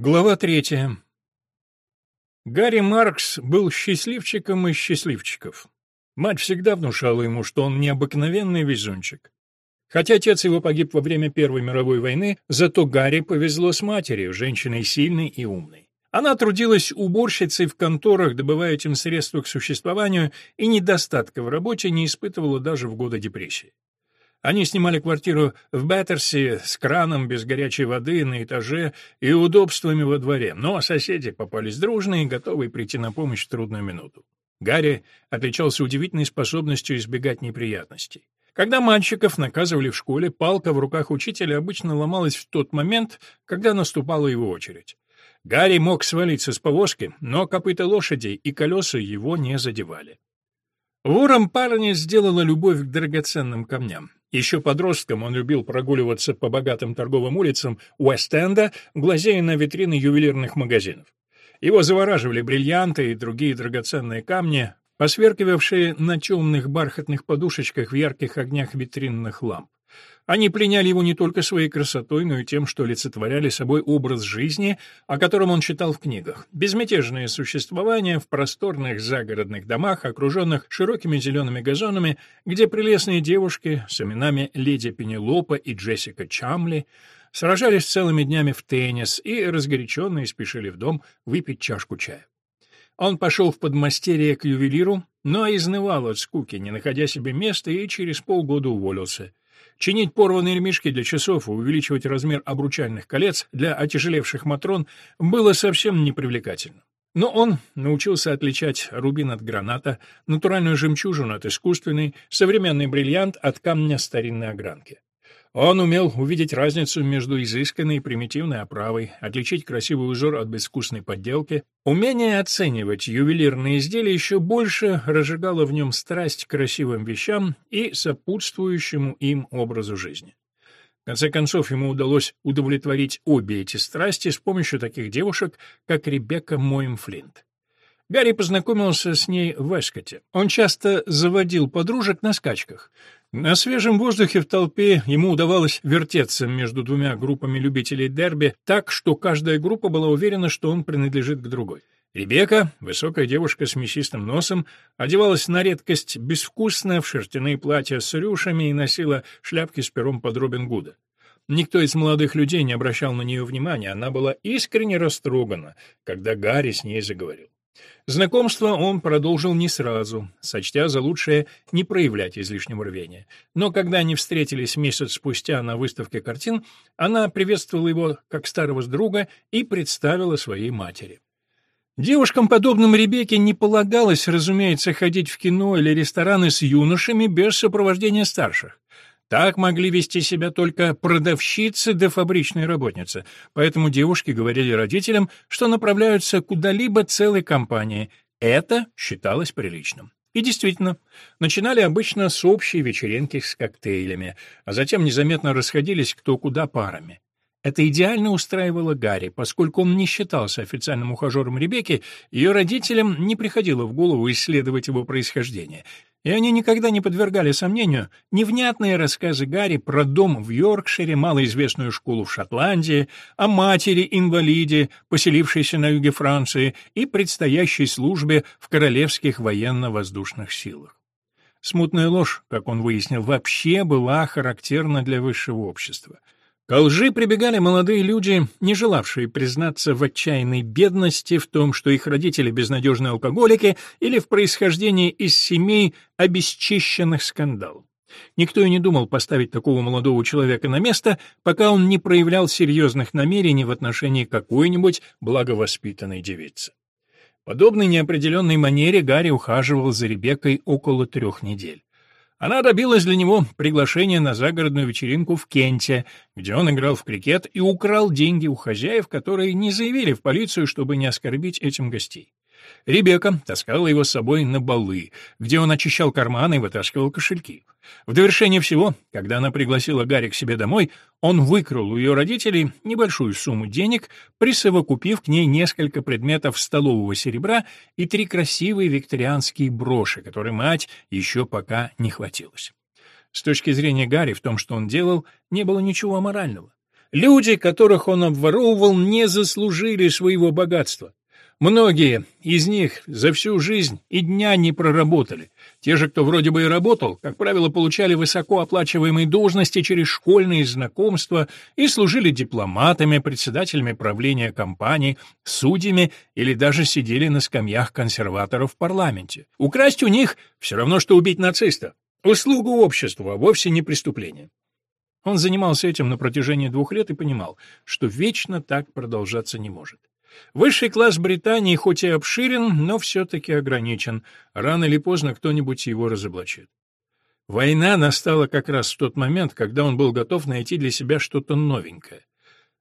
Глава третья. Гарри Маркс был счастливчиком из счастливчиков. Мать всегда внушала ему, что он необыкновенный везунчик. Хотя отец его погиб во время Первой мировой войны, зато Гарри повезло с матерью, женщиной сильной и умной. Она трудилась уборщицей в конторах, добывая этим средства к существованию, и недостатка в работе не испытывала даже в годы депрессии. Они снимали квартиру в Беттерсе с краном без горячей воды на этаже и удобствами во дворе, но соседи попались дружные и готовые прийти на помощь в трудную минуту. Гарри отличался удивительной способностью избегать неприятностей. Когда мальчиков наказывали в школе, палка в руках учителя обычно ломалась в тот момент, когда наступала его очередь. Гарри мог свалиться с повозки, но копыта лошади и колеса его не задевали. Вором парня сделала любовь к драгоценным камням. Еще подростком он любил прогуливаться по богатым торговым улицам Уэст-Энда, глазея на витрины ювелирных магазинов. Его завораживали бриллианты и другие драгоценные камни, посверкивавшие на темных бархатных подушечках в ярких огнях витринных ламп. Они пленяли его не только своей красотой, но и тем, что олицетворяли собой образ жизни, о котором он читал в книгах. Безмятежное существование в просторных загородных домах, окруженных широкими зелеными газонами, где прелестные девушки с именами леди Пенелопа и Джессика Чамли сражались целыми днями в теннис и разгоряченные спешили в дом выпить чашку чая. Он пошел в подмастерье к ювелиру, но изнывал от скуки, не находя себе места, и через полгода уволился. Чинить порванные ремешки для часов и увеличивать размер обручальных колец для отяжелевших матрон было совсем непривлекательно. Но он научился отличать рубин от граната, натуральную жемчужину от искусственной, современный бриллиант от камня старинной огранки. Он умел увидеть разницу между изысканной и примитивной оправой, отличить красивый узор от безвкусной подделки. Умение оценивать ювелирные изделия еще больше разжигало в нем страсть к красивым вещам и сопутствующему им образу жизни. В конце концов, ему удалось удовлетворить обе эти страсти с помощью таких девушек, как Ребекка Моем-Флинт. Гарри познакомился с ней в Эскоте. Он часто заводил подружек на скачках — на свежем воздухе в толпе ему удавалось вертеться между двумя группами любителей дерби так, что каждая группа была уверена, что он принадлежит к другой. Ребекка, высокая девушка с мясистым носом, одевалась на редкость безвкусно в шерстяные платья с рюшами и носила шляпки с пером под Робин Гуда. Никто из молодых людей не обращал на нее внимания, она была искренне растрогана, когда Гарри с ней заговорил. Знакомство он продолжил не сразу, сочтя за лучшее не проявлять излишнего рвения. Но когда они встретились месяц спустя на выставке картин, она приветствовала его как старого друга и представила своей матери. Девушкам, подобным Ребекке, не полагалось, разумеется, ходить в кино или рестораны с юношами без сопровождения старших. Так могли вести себя только продавщицы да фабричные работницы, поэтому девушки говорили родителям, что направляются куда-либо целой компанией. Это считалось приличным. И действительно, начинали обычно с общей вечеринки с коктейлями, а затем незаметно расходились кто куда парами. Это идеально устраивало Гарри, поскольку он не считался официальным ухажером Ребекки, ее родителям не приходило в голову исследовать его происхождение, и они никогда не подвергали сомнению невнятные рассказы Гарри про дом в Йоркшире, малоизвестную школу в Шотландии, о матери-инвалиде, поселившейся на юге Франции, и предстоящей службе в королевских военно-воздушных силах. Смутная ложь, как он выяснил, вообще была характерна для высшего общества — к лжи прибегали молодые люди, не желавшие признаться в отчаянной бедности, в том, что их родители безнадежные алкоголики или в происхождении из семей обесчищенных скандалом. Никто и не думал поставить такого молодого человека на место, пока он не проявлял серьезных намерений в отношении какой-нибудь благовоспитанной девицы. Подобной неопределенной манере Гарри ухаживал за Ребеккой около трех недель. Она добилась для него приглашения на загородную вечеринку в Кенте, где он играл в крикет и украл деньги у хозяев, которые не заявили в полицию, чтобы не оскорбить этим гостей. Ребекка таскала его с собой на балы, где он очищал карманы и вытаскивал кошельки. В довершение всего, когда она пригласила Гарри к себе домой, он выкрал у ее родителей небольшую сумму денег, присовокупив к ней несколько предметов столового серебра и три красивые викторианские броши, которые мать еще пока не хватилась. С точки зрения Гарри в том, что он делал, не было ничего аморального. Люди, которых он обворовывал, не заслужили своего богатства. Многие из них за всю жизнь и дня не проработали. Те же, кто вроде бы и работал, как правило, получали высокооплачиваемые должности через школьные знакомства и служили дипломатами, председателями правления компаний, судьями или даже сидели на скамьях консерваторов в парламенте. Украсть у них все равно, что убить нациста. Услугу обществу, а вовсе не преступление. Он занимался этим на протяжении двух лет и понимал, что вечно так продолжаться не может. Высший класс Британии хоть и обширен, но все-таки ограничен. Рано или поздно кто-нибудь его разоблачит. Война настала как раз в тот момент, когда он был готов найти для себя что-то новенькое.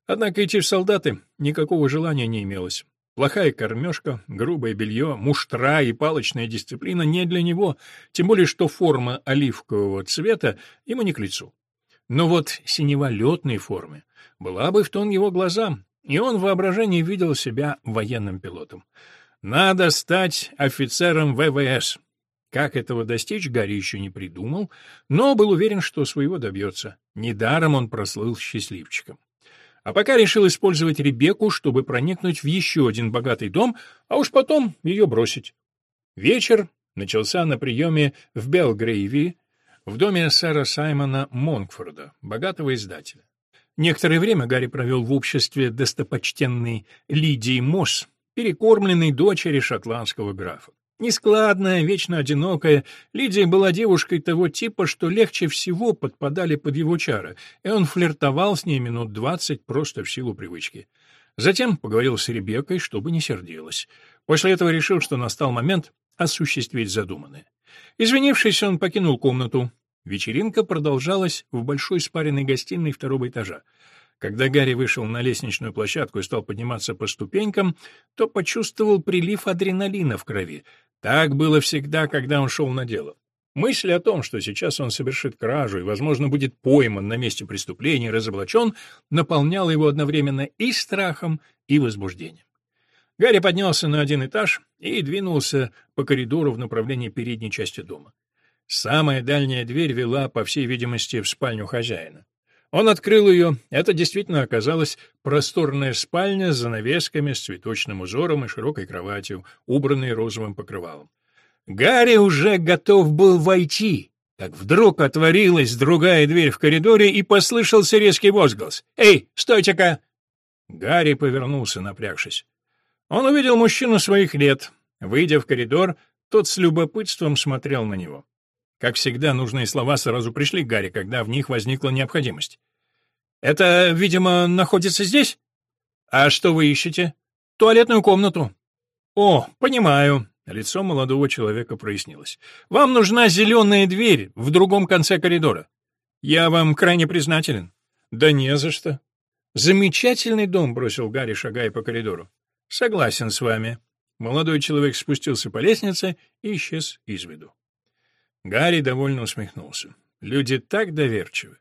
Однако идти в солдаты никакого желания не имелось. Плохая кормежка, грубое белье, муштра и палочная дисциплина не для него, тем более что форма оливкового цвета ему не к лицу. Но вот синева летной формы была бы в тон его глазам, и он в воображении видел себя военным пилотом. Надо стать офицером ВВС. Как этого достичь, Гарри еще не придумал, но был уверен, что своего добьется. Недаром он прослыл счастливчиком. А пока решил использовать Ребекку, чтобы проникнуть в еще один богатый дом, а уж потом ее бросить. Вечер начался на приеме в Белгрейви, в доме сэра Саймона Монкфорда, богатого издателя. Некоторое время Гарри провел в обществе достопочтенной Лидии Мосс, перекормленной дочери шотландского графа. Нескладная, вечно одинокая, Лидия была девушкой того типа, что легче всего подпадали под его чары, и он флиртовал с ней минут двадцать просто в силу привычки. Затем поговорил с Ребеккой, чтобы не сердилась. После этого решил, что настал момент осуществить задуманное. Извинившись, он покинул комнату, Вечеринка продолжалась в большой спаренной гостиной второго этажа. Когда Гарри вышел на лестничную площадку и стал подниматься по ступенькам, то почувствовал прилив адреналина в крови. Так было всегда, когда он шел на дело. Мысль о том, что сейчас он совершит кражу и, возможно, будет пойман на месте преступления и разоблачен, наполняла его одновременно и страхом, и возбуждением. Гарри поднялся на один этаж и двинулся по коридору в направлении передней части дома. Самая дальняя дверь вела, по всей видимости, в спальню хозяина. Он открыл ее. Это действительно оказалась просторная спальня с занавесками, с цветочным узором и широкой кроватью, убранной розовым покрывалом. Гарри уже готов был войти, как вдруг отворилась другая дверь в коридоре и послышался резкий возглас. «Эй, стойте-ка!» Гарри повернулся, напрягшись. Он увидел мужчину своих лет. Выйдя в коридор, тот с любопытством смотрел на него. Как всегда, нужные слова сразу пришли к Гарри, когда в них возникла необходимость. «Это, видимо, находится здесь?» «А что вы ищете?» «Туалетную комнату». «О, понимаю». Лицо молодого человека прояснилось. «Вам нужна зеленая дверь в другом конце коридора. Я вам крайне признателен». «Да не за что». «Замечательный дом», — бросил Гарри, шагая по коридору. «Согласен с вами». Молодой человек спустился по лестнице и исчез из виду. Гарри довольно усмехнулся. Люди так доверчивы.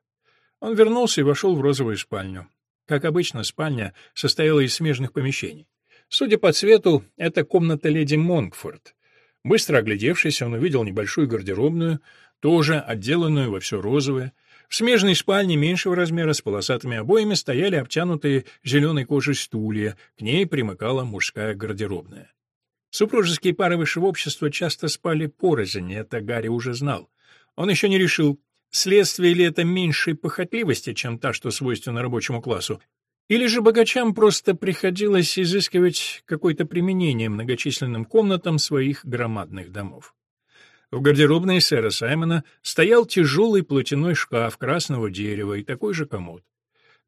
Он вернулся и вошел в розовую спальню. Как обычно, спальня состояла из смежных помещений. Судя по цвету, это комната леди Монкфорд. Быстро оглядевшись, он увидел небольшую гардеробную, тоже отделанную во все розовое. В смежной спальне меньшего размера с полосатыми обоями стояли обтянутые зеленой кожей стулья, к ней примыкала мужская гардеробная. Супружеские пары высшего общества часто спали порознь, это Гарри уже знал. Он еще не решил, следствие ли это меньшей похотливости, чем та, что свойственна рабочему классу, или же богачам просто приходилось изыскивать какое-то применение многочисленным комнатам своих громадных домов. В гардеробной сэра Саймона стоял тяжелый платяной шкаф красного дерева и такой же комод.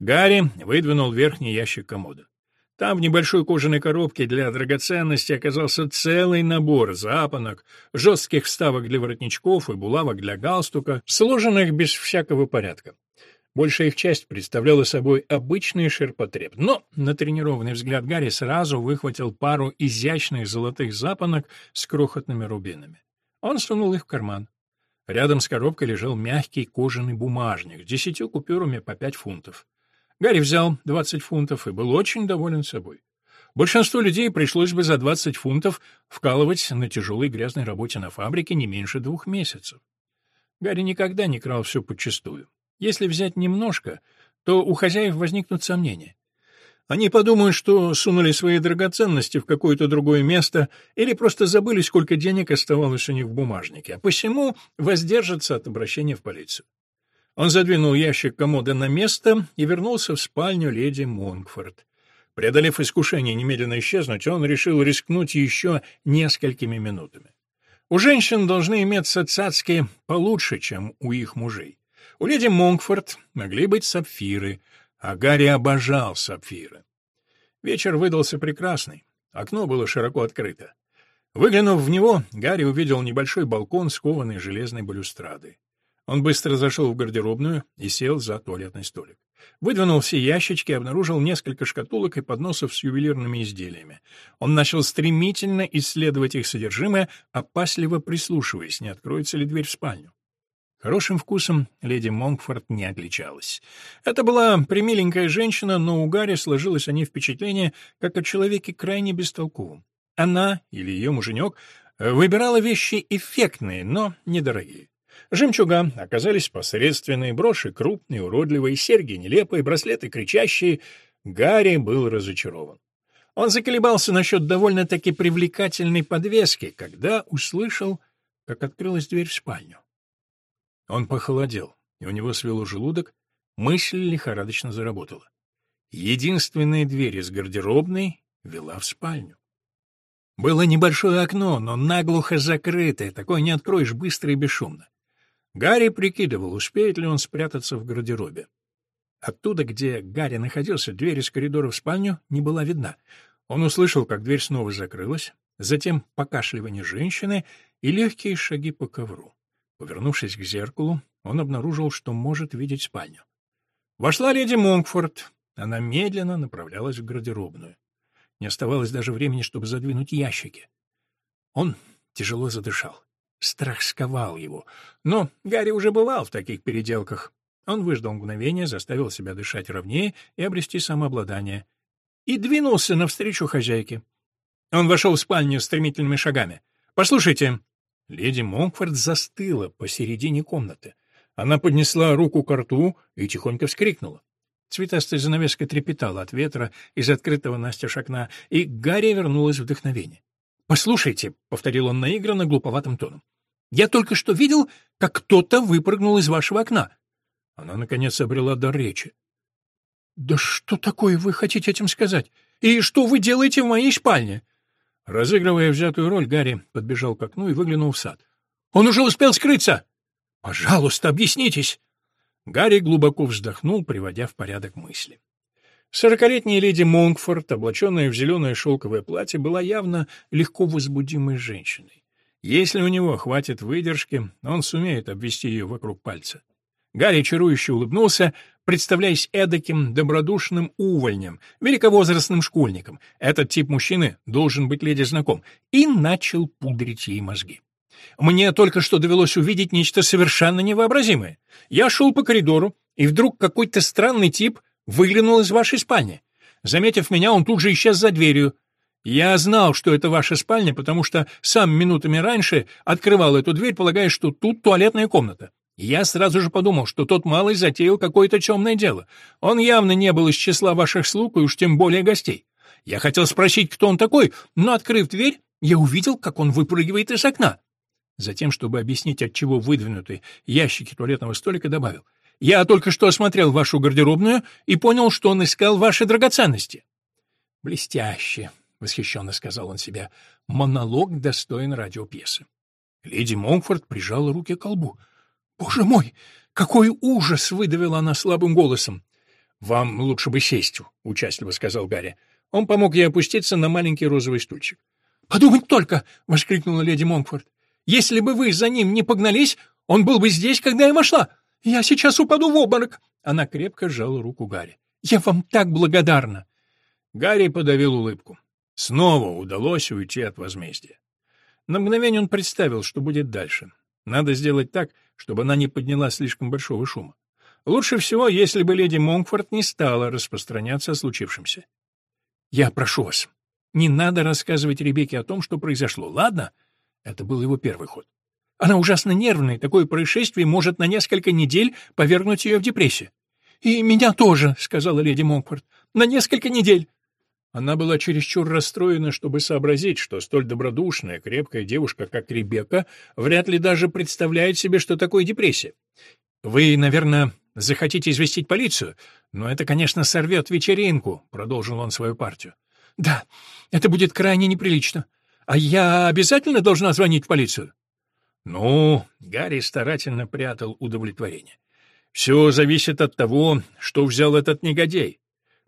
Гарри выдвинул верхний ящик комода. Там в небольшой кожаной коробке для драгоценностей оказался целый набор запонок, жестких вставок для воротничков и булавок для галстука, сложенных без всякого порядка. Большая их часть представляла собой обычный ширпотреб, но натренированный взгляд Гарри сразу выхватил пару изящных золотых запонок с крохотными рубинами. Он сунул их в карман. Рядом с коробкой лежал мягкий кожаный бумажник с десятью купюрами по пять фунтов. Гарри взял 20 фунтов и был очень доволен собой. Большинству людей пришлось бы за 20 фунтов вкалывать на тяжелой грязной работе на фабрике не меньше двух месяцев. Гарри никогда не крал все подчистую. Если взять немножко, то у хозяев возникнут сомнения. Они подумают, что сунули свои драгоценности в какое-то другое место или просто забыли, сколько денег оставалось у них в бумажнике, а посему воздержатся от обращения в полицию. Он задвинул ящик комода на место и вернулся в спальню леди Монкфорд. Преодолев искушение немедленно исчезнуть, он решил рискнуть еще несколькими минутами. У женщин должны иметься цацки получше, чем у их мужей. У леди Монкфорд могли быть сапфиры, а Гарри обожал сапфиры. Вечер выдался прекрасный. Окно было широко открыто. Выглянув в него, Гарри увидел небольшой балкон, скованный железной балюстрадой. Он быстро зашел в гардеробную и сел за туалетный столик. Выдвинул все ящички обнаружил несколько шкатулок и подносов с ювелирными изделиями. Он начал стремительно исследовать их содержимое, опасливо прислушиваясь, не откроется ли дверь в спальню. Хорошим вкусом леди Монкфорд не отличалась. Это была примиленькая женщина, но у Гарри сложилось о ней впечатление, как о человеке крайне бестолковом. Она, или ее муженек, выбирала вещи эффектные, но недорогие. Жемчуга оказались посредственные, броши крупные, уродливые, серьги нелепые, браслеты кричащие. Гарри был разочарован. Он заколебался насчет довольно-таки привлекательной подвески, когда услышал, как открылась дверь в спальню. Он похолодел, и у него свело желудок, мысль лихорадочно заработала. Единственная дверь из гардеробной вела в спальню. Было небольшое окно, но наглухо закрытое, такое не откроешь быстро и бесшумно. Гарри прикидывал, успеет ли он спрятаться в гардеробе. Оттуда, где Гарри находился, дверь из коридора в спальню не была видна. Он услышал, как дверь снова закрылась, затем покашливание женщины и легкие шаги по ковру. Повернувшись к зеркалу, он обнаружил, что может видеть спальню. Вошла леди Монкфорд. Она медленно направлялась в гардеробную. Не оставалось даже времени, чтобы задвинуть ящики. Он тяжело задышал. Страх сковал его. Но Гарри уже бывал в таких переделках. Он выждал мгновение, заставил себя дышать ровнее и обрести самообладание. И двинулся навстречу хозяйке. Он вошел в спальню стремительными шагами. «Послушайте, Леди Монкфорд застыла посередине комнаты. Она поднесла руку к рту и тихонько вскрикнула. Цветастая занавеска трепетала от ветра из открытого настежь окна, и Гарри вернулось вдохновение. «Послушайте», — повторил он наигранно глуповатым тоном, — «я только что видел, как кто-то выпрыгнул из вашего окна». Она, наконец, обрела дар речи. «Да что такое вы хотите этим сказать? И что вы делаете в моей спальне?» Разыгрывая взятую роль, Гарри подбежал к окну и выглянул в сад. «Он уже успел скрыться!» «Пожалуйста, объяснитесь!» Гарри глубоко вздохнул, приводя в порядок мысли. Сорокалетняя леди Монкфорд, облаченная в зеленое шелковое платье, была явно легко возбудимой женщиной. Если у него хватит выдержки, он сумеет обвести ее вокруг пальца. Гарри чарующе улыбнулся, представляясь эдаким добродушным увольнем, великовозрастным школьником. Этот тип мужчины должен быть леди знаком, и начал пудрить ей мозги. Мне только что довелось увидеть нечто совершенно невообразимое. Я шел по коридору, и вдруг какой-то странный тип выглянул из вашей спальни. Заметив меня, он тут же исчез за дверью. Я знал, что это ваша спальня, потому что сам минутами раньше открывал эту дверь, полагая, что тут туалетная комната. Я сразу же подумал, что тот малый затеял какое-то темное дело. Он явно не был из числа ваших слуг и уж тем более гостей. Я хотел спросить, кто он такой, но, открыв дверь, я увидел, как он выпрыгивает из окна. Затем, чтобы объяснить, от чего выдвинуты ящики туалетного столика, добавил. «Я только что осмотрел вашу гардеробную и понял, что он искал ваши драгоценности». «Блестяще», — восхищенно сказал он себе. «Монолог достоин радиопьесы». Леди Монфорд прижала руки к колбу. «Боже мой, какой ужас!» — выдавила она слабым голосом. «Вам лучше бы сесть», — участливо сказал Гарри. Он помог ей опуститься на маленький розовый стульчик. «Подумать только!» — воскликнула леди Монкфорд. «Если бы вы за ним не погнались, он был бы здесь, когда я вошла. Я сейчас упаду в обморок!» Она крепко сжала руку Гарри. «Я вам так благодарна!» Гарри подавил улыбку. Снова удалось уйти от возмездия. На мгновение он представил, что будет дальше. Надо сделать так, чтобы она не подняла слишком большого шума. Лучше всего, если бы леди Монкфорд не стала распространяться о случившемся. «Я прошу вас, не надо рассказывать Ребекке о том, что произошло, ладно?» Это был его первый ход. Она ужасно нервная, такое происшествие может на несколько недель повергнуть ее в депрессию. «И меня тоже», — сказала леди Монкфорд. «На несколько недель». Она была чересчур расстроена, чтобы сообразить, что столь добродушная, крепкая девушка, как Ребекка, вряд ли даже представляет себе, что такое депрессия. «Вы, наверное, захотите известить полицию, но это, конечно, сорвет вечеринку», — продолжил он свою партию. «Да, это будет крайне неприлично. А я обязательно должна звонить в полицию?» «Ну...» — Гарри старательно прятал удовлетворение. «Все зависит от того, что взял этот негодяй.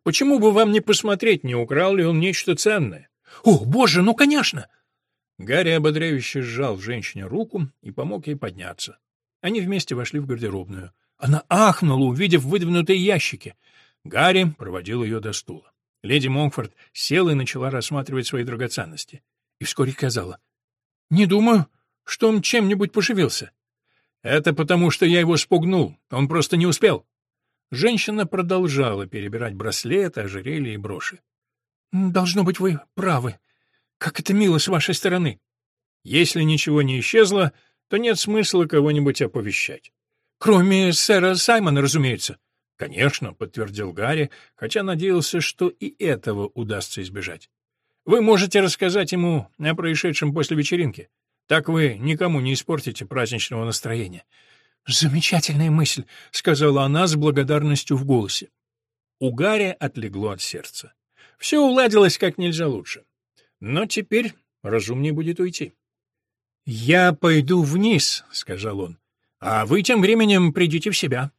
Почему бы вам не посмотреть, не украл ли он нечто ценное?» «О, боже, ну, конечно!» Гарри ободряюще сжал женщине руку и помог ей подняться. Они вместе вошли в гардеробную. Она ахнула, увидев выдвинутые ящики. Гарри проводил ее до стула. Леди Монфорд села и начала рассматривать свои драгоценности. И вскоре сказала, «Не думаю, что он чем-нибудь поживился». «Это потому, что я его спугнул. Он просто не успел». Женщина продолжала перебирать браслеты, ожерелья и броши. «Должно быть, вы правы. Как это мило с вашей стороны. Если ничего не исчезло, то нет смысла кого-нибудь оповещать. Кроме сэра Саймона, разумеется. Конечно, подтвердил Гарри, хотя надеялся, что и этого удастся избежать. Вы можете рассказать ему о происшедшем после вечеринки. Так вы никому не испортите праздничного настроения. Замечательная мысль, сказала она с благодарностью в голосе. У Гарри отлегло от сердца. Все уладилось как нельзя лучше. Но теперь разумнее будет уйти. «Я пойду вниз», — сказал он, — «а вы тем временем придите в себя».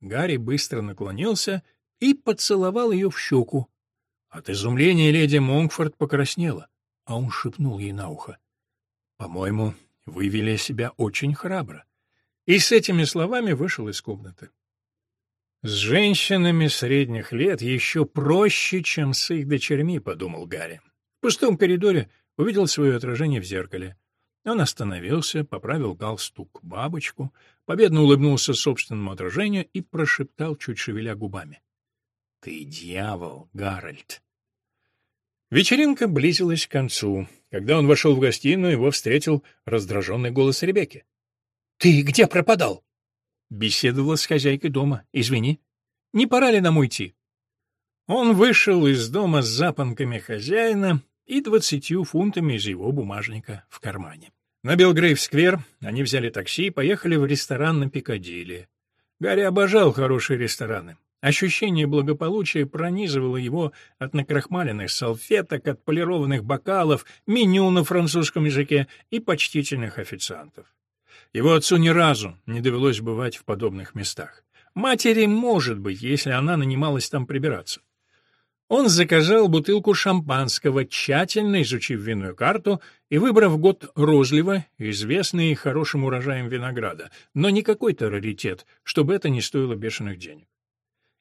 Гарри быстро наклонился и поцеловал ее в щеку. От изумления леди Монкфорд покраснела, а он шепнул ей на ухо. «По-моему, вы вели себя очень храбро». И с этими словами вышел из комнаты. «С женщинами средних лет еще проще, чем с их дочерьми», — подумал Гарри. В пустом коридоре увидел свое отражение в зеркале. Он остановился, поправил галстук бабочку, победно улыбнулся собственному отражению и прошептал, чуть шевеля губами. — Ты дьявол, Гарольд! Вечеринка близилась к концу. Когда он вошел в гостиную, его встретил раздраженный голос Ребекки. — Ты где пропадал? — Беседовала с хозяйкой дома. Извини. Не пора ли нам уйти? Он вышел из дома с запонками хозяина и двадцатью фунтами из его бумажника в кармане. На Белгрейв-сквер они взяли такси и поехали в ресторан на Пикадилли. Гарри обожал хорошие рестораны. Ощущение благополучия пронизывало его от накрахмаленных салфеток, от полированных бокалов, меню на французском языке и почтительных официантов. Его отцу ни разу не довелось бывать в подобных местах. Матери, может быть, если она нанималась там прибираться. Он заказал бутылку шампанского, тщательно изучив винную карту и выбрав год розлива, известный хорошим урожаем винограда, но не какой-то раритет, чтобы это не стоило бешеных денег.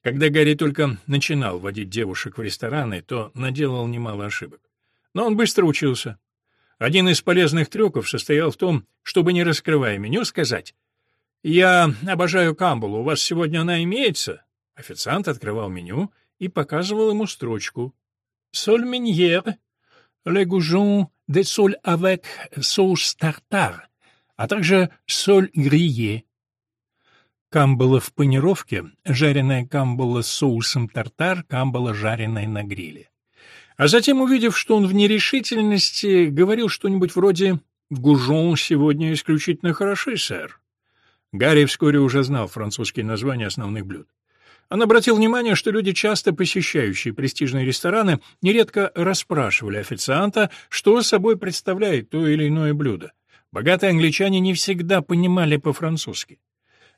Когда Гарри только начинал водить девушек в рестораны, то наделал немало ошибок. Но он быстро учился. Один из полезных трюков состоял в том, чтобы, не раскрывая меню, сказать «Я обожаю камбулу, у вас сегодня она имеется?» Официант открывал меню — и показывал ему строчку «Соль миньер, le goujon de соль avec sauce tartare», а также «соль грие». Камбала в панировке, жареная камбала с соусом тартар, камбала, жареная на гриле. А затем, увидев, что он в нерешительности, говорил что-нибудь вроде «Гужон сегодня исключительно хороши, сэр». Гарри вскоре уже знал французские названия основных блюд. Он обратил внимание, что люди, часто посещающие престижные рестораны, нередко расспрашивали официанта, что собой представляет то или иное блюдо. Богатые англичане не всегда понимали по-французски.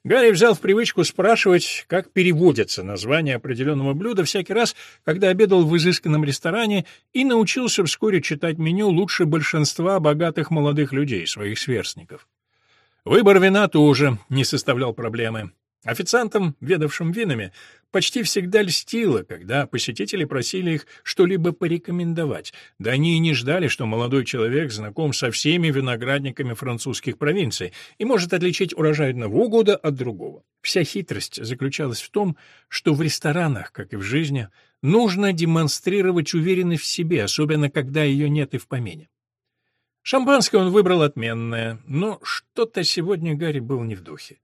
Гарри взял в привычку спрашивать, как переводятся названия определенного блюда всякий раз, когда обедал в изысканном ресторане, и научился вскоре читать меню лучше большинства богатых молодых людей, своих сверстников. Выбор вина тоже не составлял проблемы. Официантам, ведавшим винами, почти всегда льстило, когда посетители просили их что-либо порекомендовать, да они и не ждали, что молодой человек знаком со всеми виноградниками французских провинций и может отличить урожай одного года от другого. Вся хитрость заключалась в том, что в ресторанах, как и в жизни, нужно демонстрировать уверенность в себе, особенно когда ее нет и в помине. Шампанское он выбрал отменное, но что-то сегодня Гарри был не в духе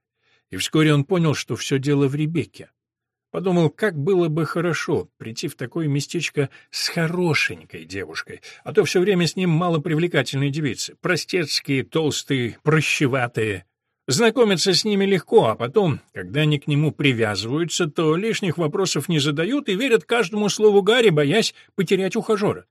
и вскоре он понял, что все дело в Ребекке. Подумал, как было бы хорошо прийти в такое местечко с хорошенькой девушкой, а то все время с ним малопривлекательные девицы, простецкие, толстые, прощеватые. Знакомиться с ними легко, а потом, когда они к нему привязываются, то лишних вопросов не задают и верят каждому слову Гарри, боясь потерять ухажера.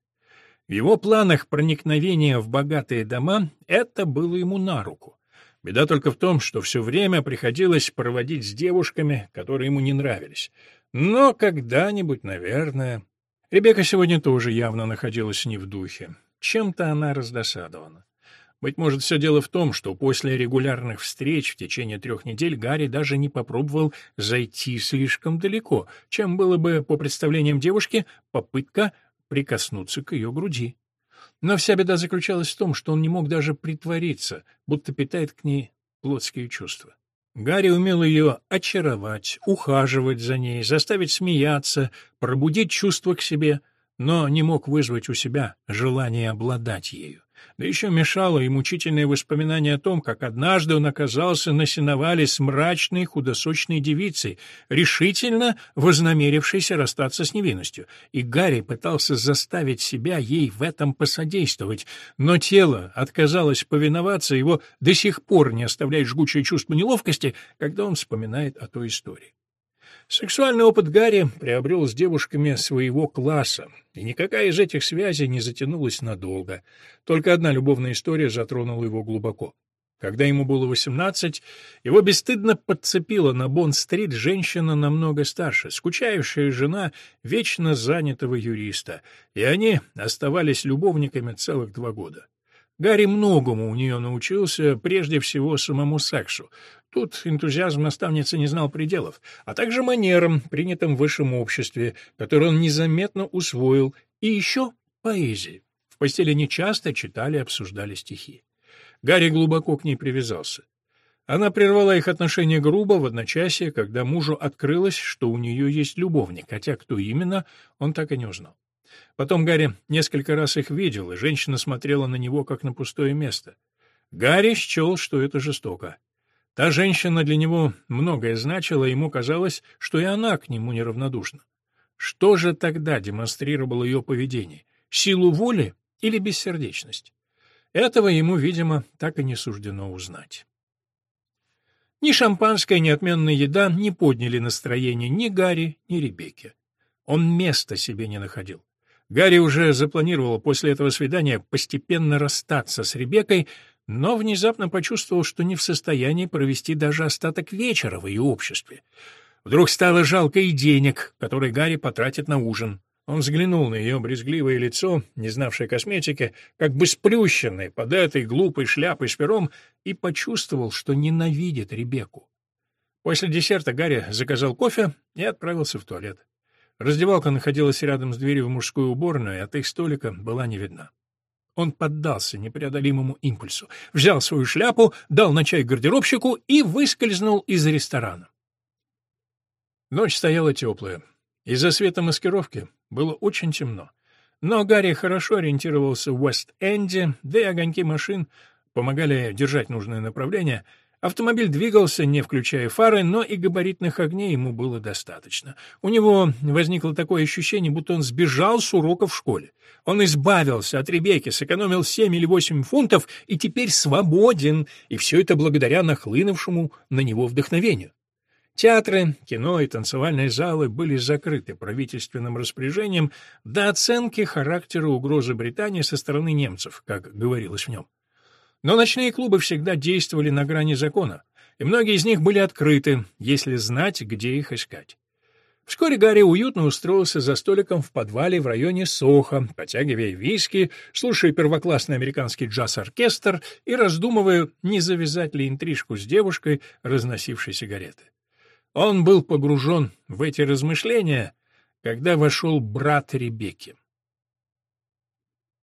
В его планах проникновения в богатые дома это было ему на руку. Беда только в том, что все время приходилось проводить с девушками, которые ему не нравились. Но когда-нибудь, наверное... Ребекка сегодня тоже явно находилась не в духе. Чем-то она раздосадована. Быть может, все дело в том, что после регулярных встреч в течение трех недель Гарри даже не попробовал зайти слишком далеко, чем было бы, по представлениям девушки, попытка прикоснуться к ее груди. Но вся беда заключалась в том, что он не мог даже притвориться, будто питает к ней плотские чувства. Гарри умел ее очаровать, ухаживать за ней, заставить смеяться, пробудить чувства к себе, но не мог вызвать у себя желание обладать ею. Да еще мешало и мучительное воспоминание о том, как однажды он оказался на сеновале с мрачной худосочной девицей, решительно вознамерившейся расстаться с невинностью, и Гарри пытался заставить себя ей в этом посодействовать, но тело отказалось повиноваться, его до сих пор не оставляет жгучее чувство неловкости, когда он вспоминает о той истории. Сексуальный опыт Гарри приобрел с девушками своего класса, и никакая из этих связей не затянулась надолго. Только одна любовная история затронула его глубоко. Когда ему было восемнадцать, его бесстыдно подцепила на Бонн-стрит женщина намного старше, скучающая жена вечно занятого юриста, и они оставались любовниками целых два года. Гарри многому у нее научился, прежде всего самому сексу. Тут энтузиазм наставницы не знал пределов, а также манерам, принятым в высшем обществе, которые он незаметно усвоил, и еще поэзии. В постели нечасто читали и обсуждали стихи. Гарри глубоко к ней привязался. Она прервала их отношения грубо в одночасье, когда мужу открылось, что у нее есть любовник, хотя кто именно, он так и не узнал. Потом Гарри несколько раз их видел, и женщина смотрела на него, как на пустое место. Гарри счел, что это жестоко. Та женщина для него многое значила, и ему казалось, что и она к нему неравнодушна. Что же тогда демонстрировало ее поведение? Силу воли или бессердечность? Этого ему, видимо, так и не суждено узнать. Ни шампанское, ни отменная еда не подняли настроение ни Гарри, ни Ребекки. Он места себе не находил. Гарри уже запланировал после этого свидания постепенно расстаться с Ребеккой, но внезапно почувствовал, что не в состоянии провести даже остаток вечера в ее обществе. Вдруг стало жалко и денег, которые Гарри потратит на ужин. Он взглянул на ее брезгливое лицо, не знавшее косметики, как бы сплющенное под этой глупой шляпой с пером, и почувствовал, что ненавидит Ребекку. После десерта Гарри заказал кофе и отправился в туалет. Раздевалка находилась рядом с дверью в мужскую уборную, и от их столика была не видна. Он поддался непреодолимому импульсу, взял свою шляпу, дал на чай гардеробщику и выскользнул из ресторана. Ночь стояла теплая. Из-за света маскировки было очень темно. Но Гарри хорошо ориентировался в Уэст-Энде, да и огоньки машин помогали держать нужное направление — Автомобиль двигался, не включая фары, но и габаритных огней ему было достаточно. У него возникло такое ощущение, будто он сбежал с урока в школе. Он избавился от Ребекки, сэкономил семь или восемь фунтов и теперь свободен, и все это благодаря нахлынувшему на него вдохновению. Театры, кино и танцевальные залы были закрыты правительственным распоряжением до оценки характера угрозы Британии со стороны немцев, как говорилось в нем. Но ночные клубы всегда действовали на грани закона, и многие из них были открыты, если знать, где их искать. Вскоре Гарри уютно устроился за столиком в подвале в районе Сохо, потягивая виски, слушая первоклассный американский джаз-оркестр и раздумывая, не завязать ли интрижку с девушкой, разносившей сигареты. Он был погружен в эти размышления, когда вошел брат Ребекки.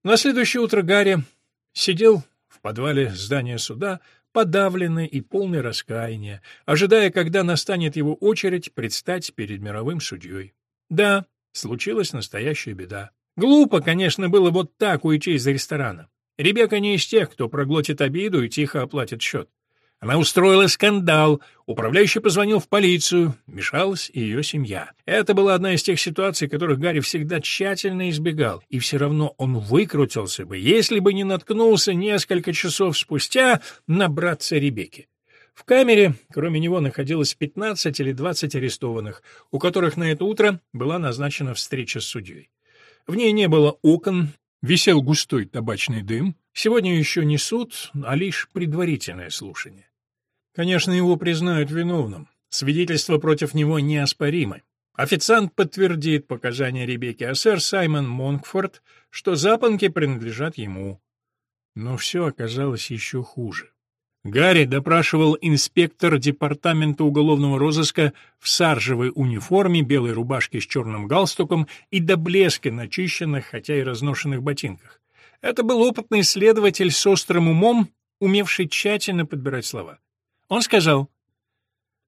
На следующее утро Гарри сидел в подвале здания суда, подавленный и полный раскаяния, ожидая, когда настанет его очередь предстать перед мировым судьей. Да, случилась настоящая беда. Глупо, конечно, было вот так уйти из ресторана. Ребекка не из тех, кто проглотит обиду и тихо оплатит счет. Она устроила скандал, управляющий позвонил в полицию, мешалась и ее семья. Это была одна из тех ситуаций, которых Гарри всегда тщательно избегал, и все равно он выкрутился бы, если бы не наткнулся несколько часов спустя на братца Ребекки. В камере, кроме него, находилось 15 или 20 арестованных, у которых на это утро была назначена встреча с судьей. В ней не было окон, висел густой табачный дым. Сегодня еще не суд, а лишь предварительное слушание. Конечно, его признают виновным. Свидетельства против него неоспоримы. Официант подтвердит показания Ребекки, а сэр Саймон Монкфорд, что запонки принадлежат ему. Но все оказалось еще хуже. Гарри допрашивал инспектор департамента уголовного розыска в саржевой униформе, белой рубашке с черным галстуком и до блеска начищенных, хотя и разношенных ботинках. Это был опытный следователь с острым умом, умевший тщательно подбирать слова. Он сказал,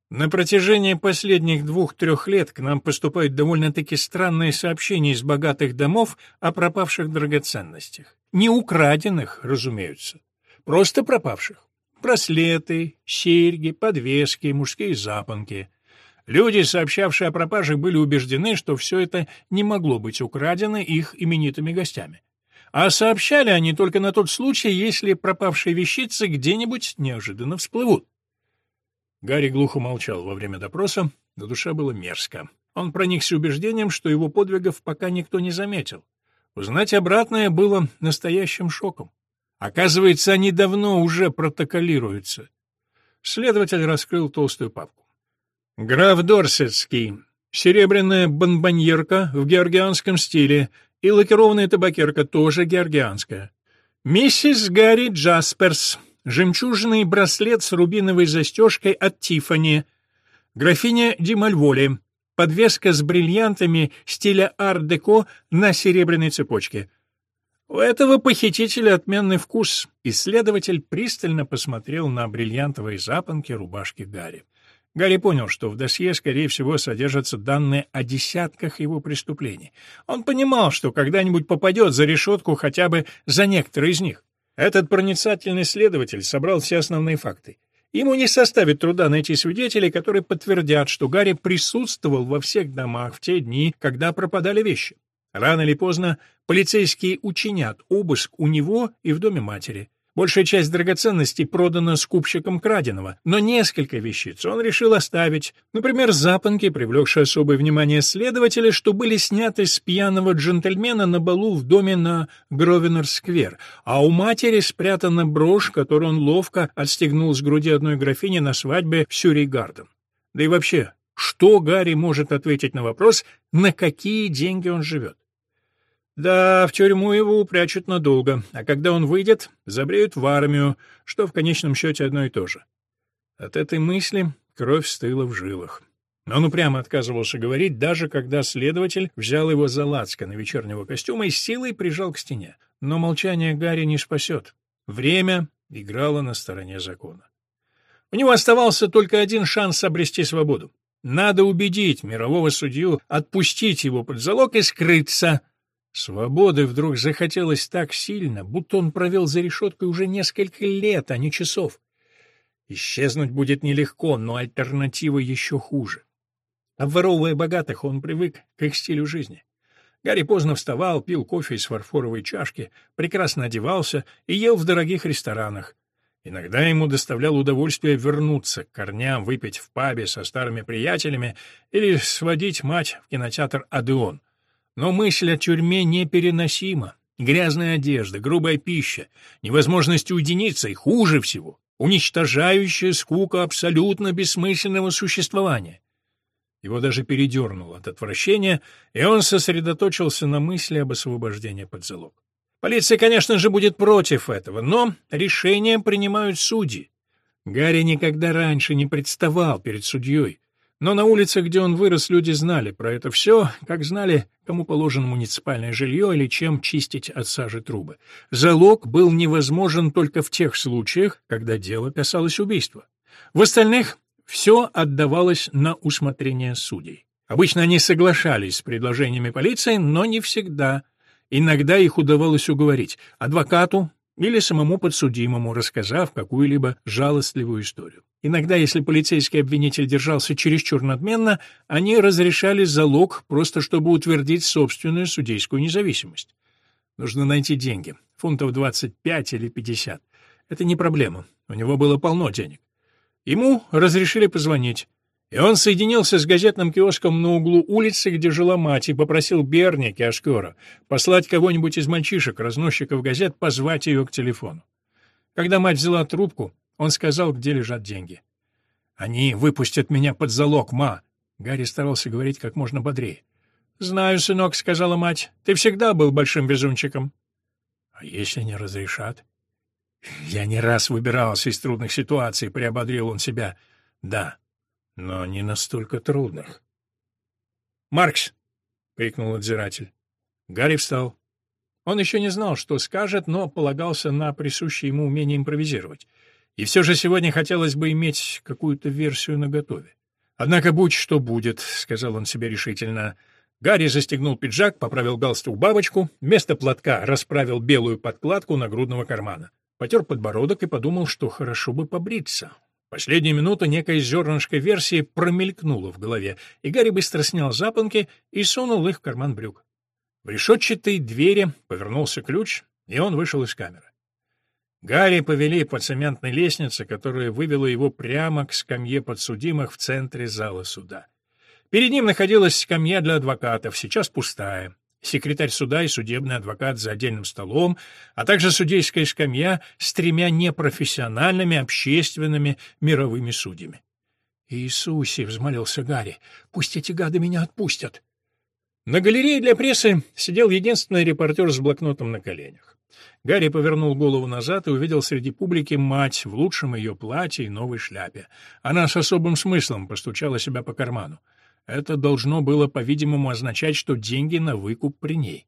«На протяжении последних двух-трех лет к нам поступают довольно-таки странные сообщения из богатых домов о пропавших драгоценностях. Не украденных, разумеется, просто пропавших. Браслеты, серьги, подвески, мужские запонки». Люди, сообщавшие о пропажах, были убеждены, что все это не могло быть украдено их именитыми гостями. А сообщали они только на тот случай, если пропавшие вещицы где-нибудь неожиданно всплывут. Гарри глухо молчал во время допроса, на душе было мерзко. Он проникся убеждением, что его подвигов пока никто не заметил. Узнать обратное было настоящим шоком. Оказывается, они давно уже протоколируются. Следователь раскрыл толстую папку. Граф Дорсетский. Серебряная бонбоньерка в георгианском стиле и лакированная табакерка тоже георгианская. Миссис Гарри Джасперс жемчужный браслет с рубиновой застежкой от Тиффани, графиня Димальволи, подвеска с бриллиантами стиля ар-деко на серебряной цепочке. У этого похитителя отменный вкус. Исследователь пристально посмотрел на бриллиантовые запонки рубашки Гарри. Гарри понял, что в досье, скорее всего, содержатся данные о десятках его преступлений. Он понимал, что когда-нибудь попадет за решетку хотя бы за некоторые из них. Этот проницательный следователь собрал все основные факты. Ему не составит труда найти свидетелей, которые подтвердят, что Гарри присутствовал во всех домах в те дни, когда пропадали вещи. Рано или поздно полицейские учинят обыск у него и в доме матери. Большая часть драгоценностей продана скупщиком краденого, но несколько вещиц он решил оставить. Например, запонки, привлекшие особое внимание следователя, что были сняты с пьяного джентльмена на балу в доме на Гровенор-сквер, а у матери спрятана брошь, которую он ловко отстегнул с груди одной графини на свадьбе в Сюри-Гарден. Да и вообще, что Гарри может ответить на вопрос, на какие деньги он живет? Да, в тюрьму его упрячут надолго, а когда он выйдет, забреют в армию, что в конечном счете одно и то же. От этой мысли кровь стыла в жилах. Но он упрямо отказывался говорить, даже когда следователь взял его за лацко на вечернего костюма и силой прижал к стене. Но молчание Гарри не спасет. Время играло на стороне закона. У него оставался только один шанс обрести свободу. Надо убедить мирового судью отпустить его под залог и скрыться — Свободы вдруг захотелось так сильно, будто он провел за решеткой уже несколько лет, а не часов. Исчезнуть будет нелегко, но альтернатива еще хуже. Обворовывая богатых, он привык к их стилю жизни. Гарри поздно вставал, пил кофе из фарфоровой чашки, прекрасно одевался и ел в дорогих ресторанах. Иногда ему доставляло удовольствие вернуться к корням, выпить в пабе со старыми приятелями или сводить мать в кинотеатр «Адеон». Но мысль о тюрьме непереносима. Грязная одежда, грубая пища, невозможность уединиться и хуже всего — уничтожающая скука абсолютно бессмысленного существования. Его даже передернуло от отвращения, и он сосредоточился на мысли об освобождении под залог. Полиция, конечно же, будет против этого, но решение принимают судьи. Гарри никогда раньше не представал перед судьей, но на улицах, где он вырос, люди знали про это все, как знали, кому положено муниципальное жилье или чем чистить от сажи трубы. Залог был невозможен только в тех случаях, когда дело касалось убийства. В остальных все отдавалось на усмотрение судей. Обычно они соглашались с предложениями полиции, но не всегда. Иногда их удавалось уговорить. Адвокату, или самому подсудимому, рассказав какую-либо жалостливую историю. Иногда, если полицейский обвинитель держался чересчур надменно, они разрешали залог, просто чтобы утвердить собственную судейскую независимость. Нужно найти деньги, фунтов 25 или 50. Это не проблема, у него было полно денег. Ему разрешили позвонить. И он соединился с газетным киоском на углу улицы, где жила мать, и попросил Берни Киошкера послать кого-нибудь из мальчишек, разносчиков газет, позвать ее к телефону. Когда мать взяла трубку, он сказал, где лежат деньги. «Они выпустят меня под залог, ма!» Гарри старался говорить как можно бодрее. «Знаю, сынок», — сказала мать, — «ты всегда был большим везунчиком». «А если не разрешат?» «Я не раз выбирался из трудных ситуаций», — приободрил он себя. «Да, но не настолько трудных. «Маркс!» — крикнул надзиратель. Гарри встал. Он еще не знал, что скажет, но полагался на присущее ему умение импровизировать. И все же сегодня хотелось бы иметь какую-то версию наготове. «Однако будь что будет», — сказал он себе решительно. Гарри застегнул пиджак, поправил галстук бабочку, вместо платка расправил белую подкладку нагрудного кармана. Потер подбородок и подумал, что хорошо бы побриться. Последнюю минуту некая зернышко версии промелькнула в голове, и Гарри быстро снял запонки и сунул их в карман брюк. В решетчатой двери повернулся ключ, и он вышел из камеры. Гарри повели по цементной лестнице, которая вывела его прямо к скамье подсудимых в центре зала суда. Перед ним находилась скамья для адвокатов, сейчас пустая секретарь суда и судебный адвокат за отдельным столом, а также судейская скамья с тремя непрофессиональными общественными мировыми судьями. «Иисусе!» — взмолился Гарри. «Пусть эти гады меня отпустят!» На галерее для прессы сидел единственный репортер с блокнотом на коленях. Гарри повернул голову назад и увидел среди публики мать в лучшем ее платье и новой шляпе. Она с особым смыслом постучала себя по карману. Это должно было, по-видимому, означать, что деньги на выкуп при ней.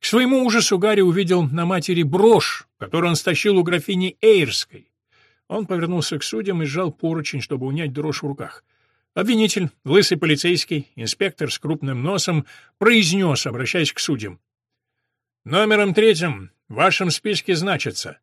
К своему ужасу Гарри увидел на матери брошь, которую он стащил у графини Эйрской. Он повернулся к судьям и сжал поручень, чтобы унять дрожь в руках. Обвинитель, лысый полицейский, инспектор с крупным носом, произнес, обращаясь к судьям. «Номером третьим в вашем списке значится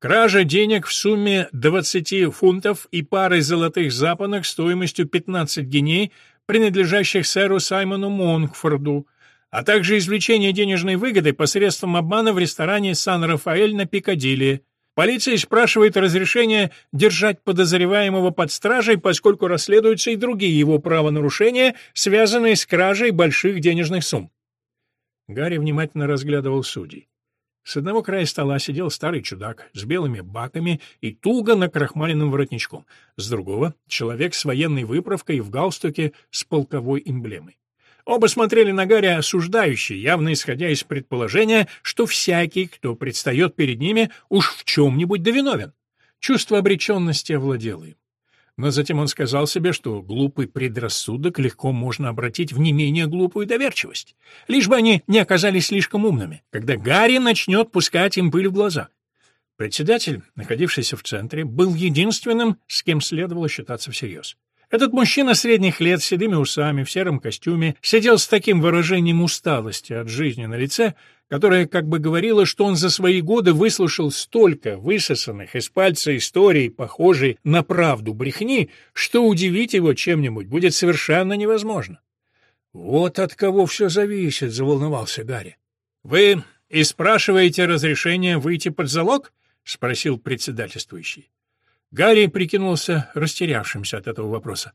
кража денег в сумме 20 фунтов и парой золотых запонок стоимостью 15 геней принадлежащих сэру Саймону Монкфорду, а также извлечение денежной выгоды посредством обмана в ресторане «Сан-Рафаэль» на Пикадилли. Полиция спрашивает разрешения держать подозреваемого под стражей, поскольку расследуются и другие его правонарушения, связанные с кражей больших денежных сумм. Гарри внимательно разглядывал судей. С одного края стола сидел старый чудак с белыми баками и туго накрахмаленным воротничком, с другого — человек с военной выправкой в галстуке с полковой эмблемой. Оба смотрели на Гарри осуждающие, явно исходя из предположения, что всякий, кто предстает перед ними, уж в чем-нибудь довиновен. Чувство обреченности овладело им. Но затем он сказал себе, что глупый предрассудок легко можно обратить в не менее глупую доверчивость, лишь бы они не оказались слишком умными, когда Гарри начнет пускать им пыль в глаза. Председатель, находившийся в центре, был единственным, с кем следовало считаться всерьез. Этот мужчина средних лет с седыми усами, в сером костюме, сидел с таким выражением усталости от жизни на лице, которое как бы говорило, что он за свои годы выслушал столько высосанных из пальца историй, похожей на правду брехни, что удивить его чем-нибудь будет совершенно невозможно. «Вот от кого все зависит», — заволновался Гарри. «Вы и спрашиваете разрешение выйти под залог?» — спросил председательствующий. Гарри прикинулся растерявшимся от этого вопроса.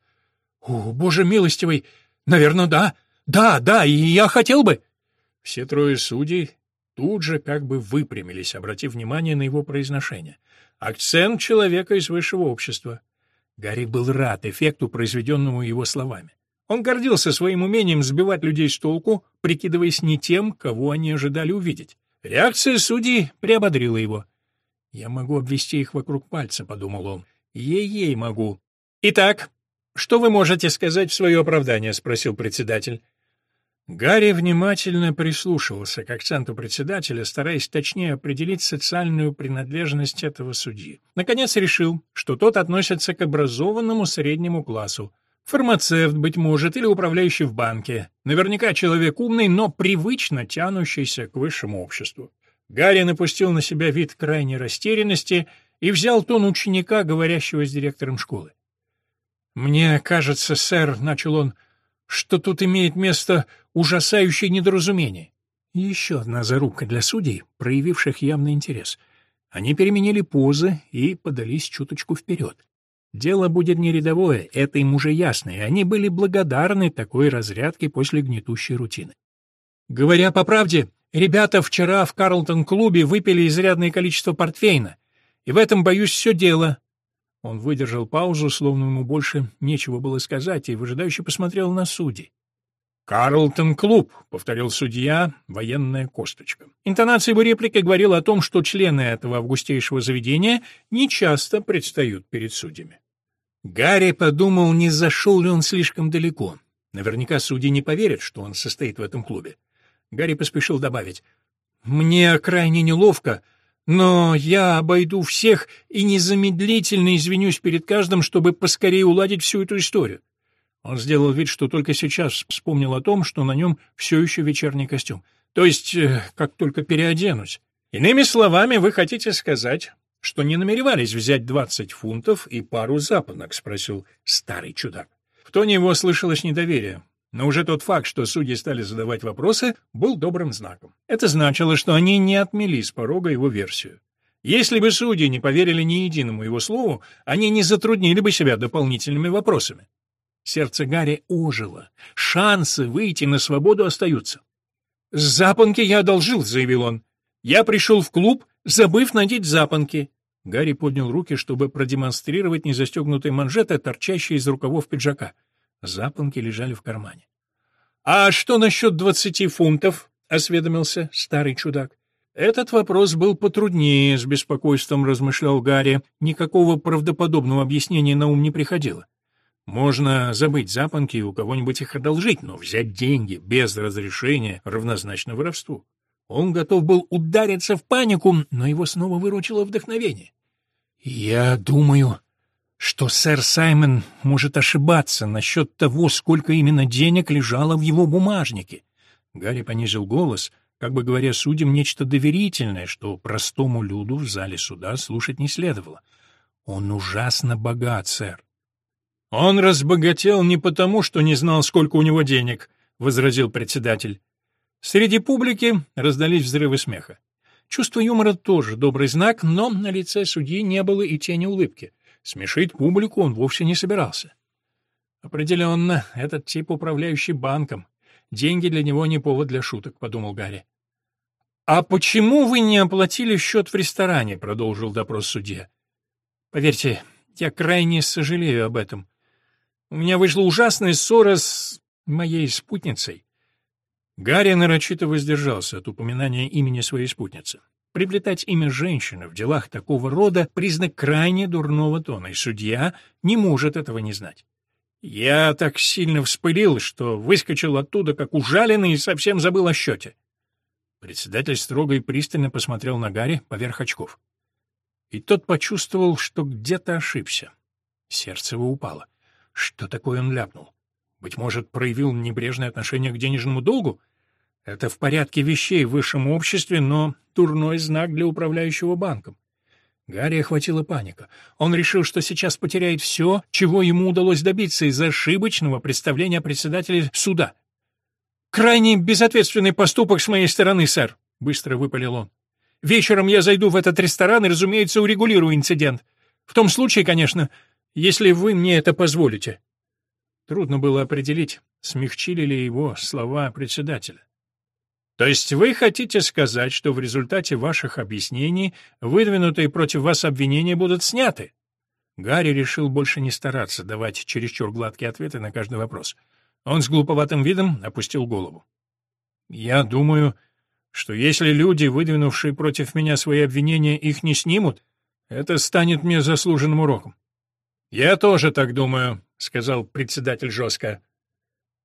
«О, боже милостивый! Наверное, да. Да, да, и я хотел бы...» Все трое судей тут же как бы выпрямились, обратив внимание на его произношение. Акцент человека из высшего общества. Гарри был рад эффекту, произведенному его словами. Он гордился своим умением сбивать людей с толку, прикидываясь не тем, кого они ожидали увидеть. Реакция судей приободрила его. «Я могу обвести их вокруг пальца», — подумал он. «Ей-ей могу». «Итак, что вы можете сказать в свое оправдание?» — спросил председатель. Гарри внимательно прислушивался к акценту председателя, стараясь точнее определить социальную принадлежность этого судьи. Наконец решил, что тот относится к образованному среднему классу. Фармацевт, быть может, или управляющий в банке. Наверняка человек умный, но привычно тянущийся к высшему обществу. Гарри напустил на себя вид крайней растерянности и взял тон ученика, говорящего с директором школы. «Мне кажется, сэр», — начал он, — «что тут имеет место ужасающее недоразумение». Еще одна зарубка для судей, проявивших явный интерес. Они переменили позы и подались чуточку вперед. Дело будет не рядовое, это им уже ясно, и они были благодарны такой разрядке после гнетущей рутины. Говоря по правде, ребята вчера в Карлтон-клубе выпили изрядное количество портвейна, и в этом, боюсь, все дело. Он выдержал паузу, словно ему больше нечего было сказать, и выжидающе посмотрел на судей. «Карлтон-клуб», — повторил судья, военная косточка. Интонация его реплики говорила о том, что члены этого августейшего заведения нечасто предстают перед судьями. Гарри подумал, не зашел ли он слишком далеко. Наверняка судьи не поверят, что он состоит в этом клубе. Гарри поспешил добавить. «Мне крайне неловко, но я обойду всех и незамедлительно извинюсь перед каждым, чтобы поскорее уладить всю эту историю. Он сделал вид, что только сейчас вспомнил о том, что на нем все еще вечерний костюм. То есть, э, как только переоденусь. Иными словами, вы хотите сказать, что не намеревались взять двадцать фунтов и пару запонок, спросил старый чудак. В тоне его слышалось недоверие. Но уже тот факт, что судьи стали задавать вопросы, был добрым знаком. Это значило, что они не отмели с порога его версию. Если бы судьи не поверили ни единому его слову, они не затруднили бы себя дополнительными вопросами. Сердце Гарри ожило. Шансы выйти на свободу остаются. «Запонки я одолжил», — заявил он. «Я пришел в клуб, забыв надеть запонки». Гарри поднял руки, чтобы продемонстрировать незастегнутые манжеты, торчащие из рукавов пиджака. Запонки лежали в кармане. «А что насчет двадцати фунтов?» — осведомился старый чудак. Этот вопрос был потруднее, — с беспокойством размышлял Гарри. Никакого правдоподобного объяснения на ум не приходило. Можно забыть запонки и у кого-нибудь их одолжить, но взять деньги без разрешения равнозначно воровству. Он готов был удариться в панику, но его снова выручило вдохновение. «Я думаю, что сэр Саймон может ошибаться насчет того, сколько именно денег лежало в его бумажнике». Гарри понизил голос, как бы говоря судьям нечто доверительное, что простому люду в зале суда слушать не следовало. «Он ужасно богат, сэр. «Он разбогател не потому, что не знал, сколько у него денег», — возразил председатель. Среди публики раздались взрывы смеха. Чувство юмора тоже добрый знак, но на лице судьи не было и тени улыбки. Смешить публику он вовсе не собирался. «Определенно, этот тип, управляющий банком. Деньги для него не повод для шуток», — подумал Гарри. «А почему вы не оплатили счет в ресторане?» — продолжил допрос судья. «Поверьте, я крайне сожалею об этом. У меня вышла ужасная ссора с моей спутницей. Гарри нарочито воздержался от упоминания имени своей спутницы. Приплетать имя женщины в делах такого рода — признак крайне дурного тона, и судья не может этого не знать. Я так сильно вспылил, что выскочил оттуда, как ужаленный, и совсем забыл о счете. Председатель строго и пристально посмотрел на Гарри поверх очков. И тот почувствовал, что где-то ошибся. Сердце его упало. Что такое он ляпнул? Быть может, проявил небрежное отношение к денежному долгу? Это в порядке вещей в высшем обществе, но дурной знак для управляющего банком. Гарри охватила паника. Он решил, что сейчас потеряет все, чего ему удалось добиться из-за ошибочного представления председателя суда. «Крайне безответственный поступок с моей стороны, сэр», — быстро выпалил он. «Вечером я зайду в этот ресторан и, разумеется, урегулирую инцидент. В том случае, конечно, если вы мне это позволите». Трудно было определить, смягчили ли его слова председателя. «То есть вы хотите сказать, что в результате ваших объяснений выдвинутые против вас обвинения будут сняты?» Гарри решил больше не стараться давать чересчур гладкие ответы на каждый вопрос. Он с глуповатым видом опустил голову. «Я думаю, что если люди, выдвинувшие против меня свои обвинения, их не снимут, это станет мне заслуженным уроком. «Я тоже так думаю», — сказал председатель жестко.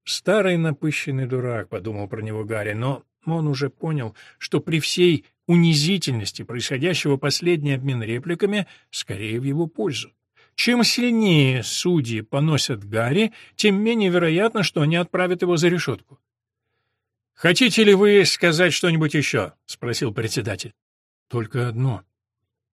«Старый напыщенный дурак», — подумал про него Гарри, но он уже понял, что при всей унизительности происходящего последний обмен репликами скорее в его пользу. Чем сильнее судьи поносят Гарри, тем менее вероятно, что они отправят его за решетку. «Хотите ли вы сказать что-нибудь еще?» — спросил председатель. «Только одно.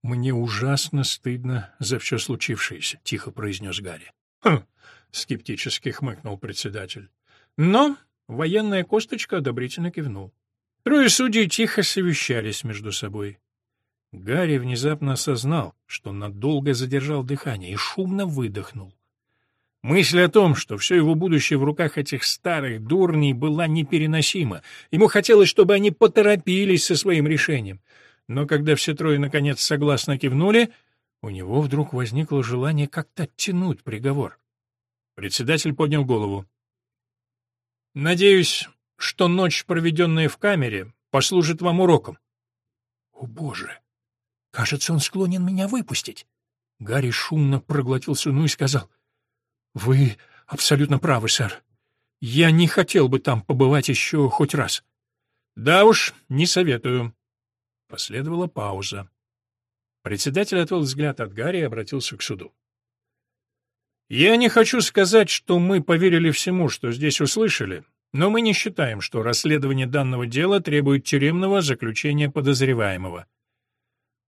Мне ужасно стыдно за все случившееся», — тихо произнес Гарри. «Хм!» — скептически хмыкнул председатель. Но военная косточка одобрительно кивнул. Трое судей тихо совещались между собой. Гарри внезапно осознал, что надолго задержал дыхание и шумно выдохнул. Мысль о том, что все его будущее в руках этих старых дурней, была непереносима. Ему хотелось, чтобы они поторопились со своим решением. Но когда все трое наконец согласно кивнули, у него вдруг возникло желание как-то оттянуть приговор. Председатель поднял голову. «Надеюсь, что ночь, проведенная в камере, послужит вам уроком». «О, Боже!» Кажется, он склонен меня выпустить. Гарри шумно проглотил слюну и сказал. — Вы абсолютно правы, сэр. Я не хотел бы там побывать еще хоть раз. — Да уж, не советую. Последовала пауза. Председатель отвел взгляд от Гарри и обратился к суду. «Я не хочу сказать, что мы поверили всему, что здесь услышали, но мы не считаем, что расследование данного дела требует тюремного заключения подозреваемого.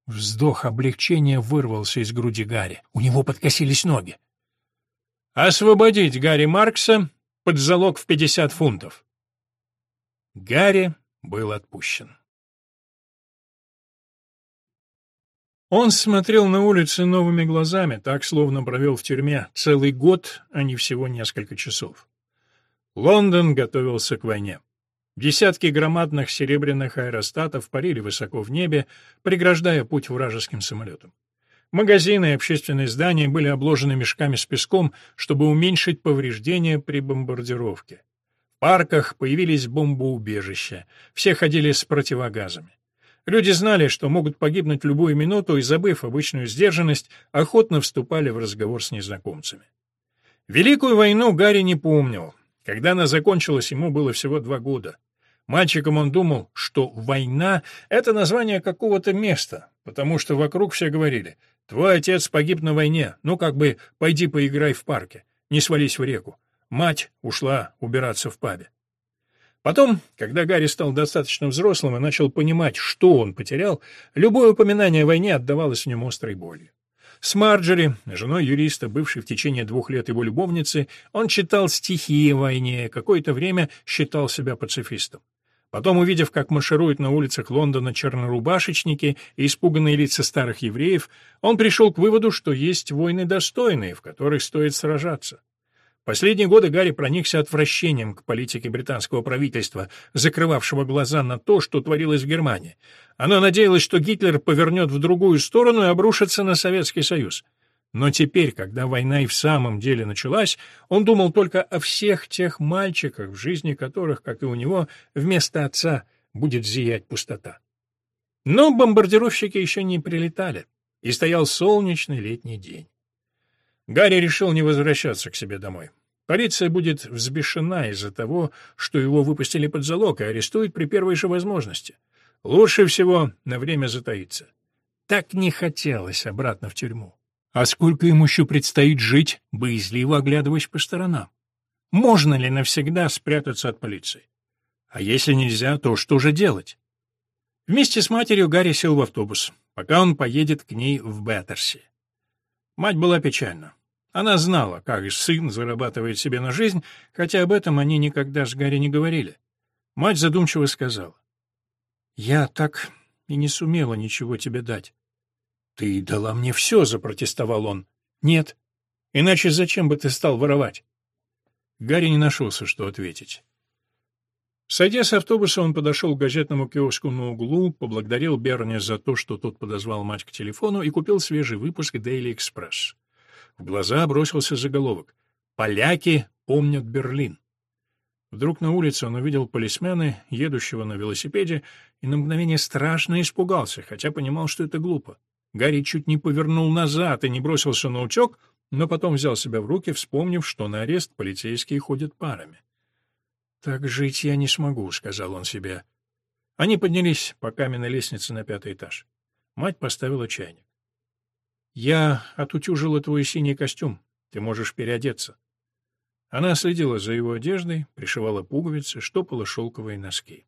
Вздох облегчения вырвался из груди Гарри. У него подкосились ноги. «Освободить Гарри Маркса под залог в 50 фунтов». Гарри был отпущен. Он смотрел на улицы новыми глазами, так словно провел в тюрьме целый год, а не всего несколько часов. Лондон готовился к войне. Десятки громадных серебряных аэростатов парили высоко в небе, преграждая путь вражеским самолетам. Магазины и общественные здания были обложены мешками с песком, чтобы уменьшить повреждения при бомбардировке. В парках появились бомбоубежища, все ходили с противогазами. Люди знали, что могут погибнуть любую минуту, и, забыв обычную сдержанность, охотно вступали в разговор с незнакомцами. Великую войну Гарри не помнил, когда она закончилась, ему было всего два года. Мальчиком он думал, что «война» — это название какого-то места, потому что вокруг все говорили «Твой отец погиб на войне, ну как бы пойди поиграй в парке, не свались в реку». Мать ушла убираться в пабе. Потом, когда Гарри стал достаточно взрослым и начал понимать, что он потерял, любое упоминание о войне отдавалось в нем острой болью. С Марджори, женой юриста, бывшей в течение двух лет его любовницы, он читал стихи о войне, какое-то время считал себя пацифистом. Потом, увидев, как маршируют на улицах Лондона чернорубашечники и испуганные лица старых евреев, он пришел к выводу, что есть войны достойные, в которых стоит сражаться. Последние годы Гарри проникся отвращением к политике британского правительства, закрывавшего глаза на то, что творилось в Германии. Оно надеялось, что Гитлер повернет в другую сторону и обрушится на Советский Союз. Но теперь, когда война и в самом деле началась, он думал только о всех тех мальчиках, в жизни которых, как и у него, вместо отца будет зиять пустота. Но бомбардировщики еще не прилетали, и стоял солнечный летний день. Гарри решил не возвращаться к себе домой. Полиция будет взбешена из-за того, что его выпустили под залог и арестует при первой же возможности. Лучше всего на время затаиться. Так не хотелось обратно в тюрьму. А сколько ему еще предстоит жить, боязливо оглядываясь по сторонам? Можно ли навсегда спрятаться от полиции? А если нельзя, то что же делать? Вместе с матерью Гарри сел в автобус, пока он поедет к ней в Беттерси. Мать была печальна. Она знала, как сын зарабатывает себе на жизнь, хотя об этом они никогда с Гарри не говорили. Мать задумчиво сказала. «Я так и не сумела ничего тебе дать». «Ты дала мне все», — запротестовал он. «Нет. Иначе зачем бы ты стал воровать?» Гарри не нашелся, что ответить. Сойдя с автобуса, он подошел к газетному киоску на углу, поблагодарил Берни за то, что тот подозвал мать к телефону, и купил свежий выпуск «Дейли Экспресс». В глаза бросился заголовок «Поляки помнят Берлин». Вдруг на улице он увидел полисмена, едущего на велосипеде, и на мгновение страшно испугался, хотя понимал, что это глупо. Гарри чуть не повернул назад и не бросился на утек, но потом взял себя в руки, вспомнив, что на арест полицейские ходят парами. «Так жить я не смогу», — сказал он себе. Они поднялись по каменной лестнице на пятый этаж. Мать поставила чайник. «Я отутюжила твой синий костюм. Ты можешь переодеться». Она следила за его одеждой, пришивала пуговицы, штопала шелковые носки.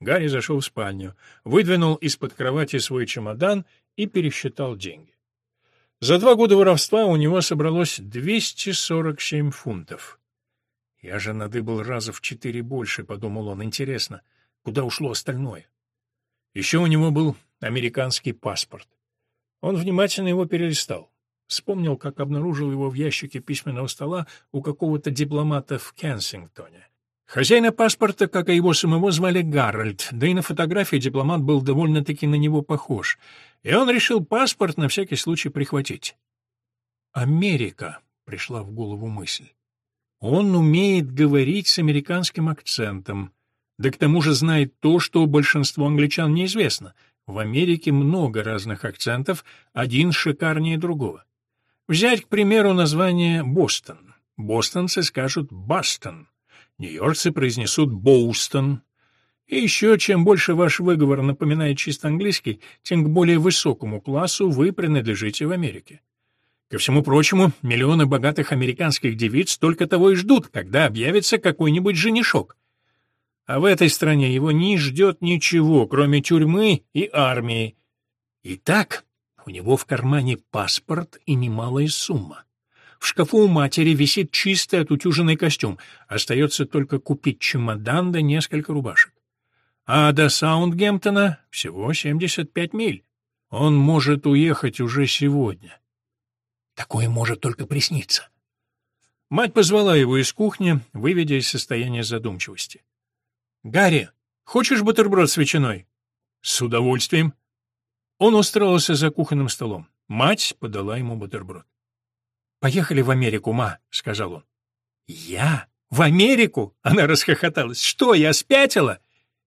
Гарри зашел в спальню, выдвинул из-под кровати свой чемодан и пересчитал деньги. За два года воровства у него собралось 247 фунтов. «Я же надыбал раза в четыре больше», — подумал он. «Интересно, куда ушло остальное?» Еще у него был американский паспорт. Он внимательно его перелистал. Вспомнил, как обнаружил его в ящике письменного стола у какого-то дипломата в Кенсингтоне. Хозяина паспорта, как и его самого, звали Гарольд, да и на фотографии дипломат был довольно-таки на него похож, и он решил паспорт на всякий случай прихватить. «Америка», — пришла в голову мысль. «Он умеет говорить с американским акцентом, да к тому же знает то, что большинству англичан неизвестно. В Америке много разных акцентов, один шикарнее другого. Взять, к примеру, название Бостон. Бостонцы скажут «Бастон», Нью-Йоркцы произнесут «Боустон». И еще, чем больше ваш выговор напоминает чисто английский, тем к более высокому классу вы принадлежите в Америке. Ко всему прочему, миллионы богатых американских девиц только того и ждут, когда объявится какой-нибудь женишок. А в этой стране его не ждет ничего, кроме тюрьмы и армии. Итак, у него в кармане паспорт и немалая сумма. В шкафу у матери висит чистый отутюженный костюм. Остается только купить чемодан да несколько рубашек. А до Саундгемптона всего 75 миль. Он может уехать уже сегодня. Такое может только присниться. Мать позвала его из кухни, выведя из состояния задумчивости. «Гарри, хочешь бутерброд с ветчиной?» «С удовольствием». Он устроился за кухонным столом. Мать подала ему бутерброд. «Поехали в Америку, ма», — сказал он. «Я? В Америку?» — она расхохоталась. «Что, я спятила?»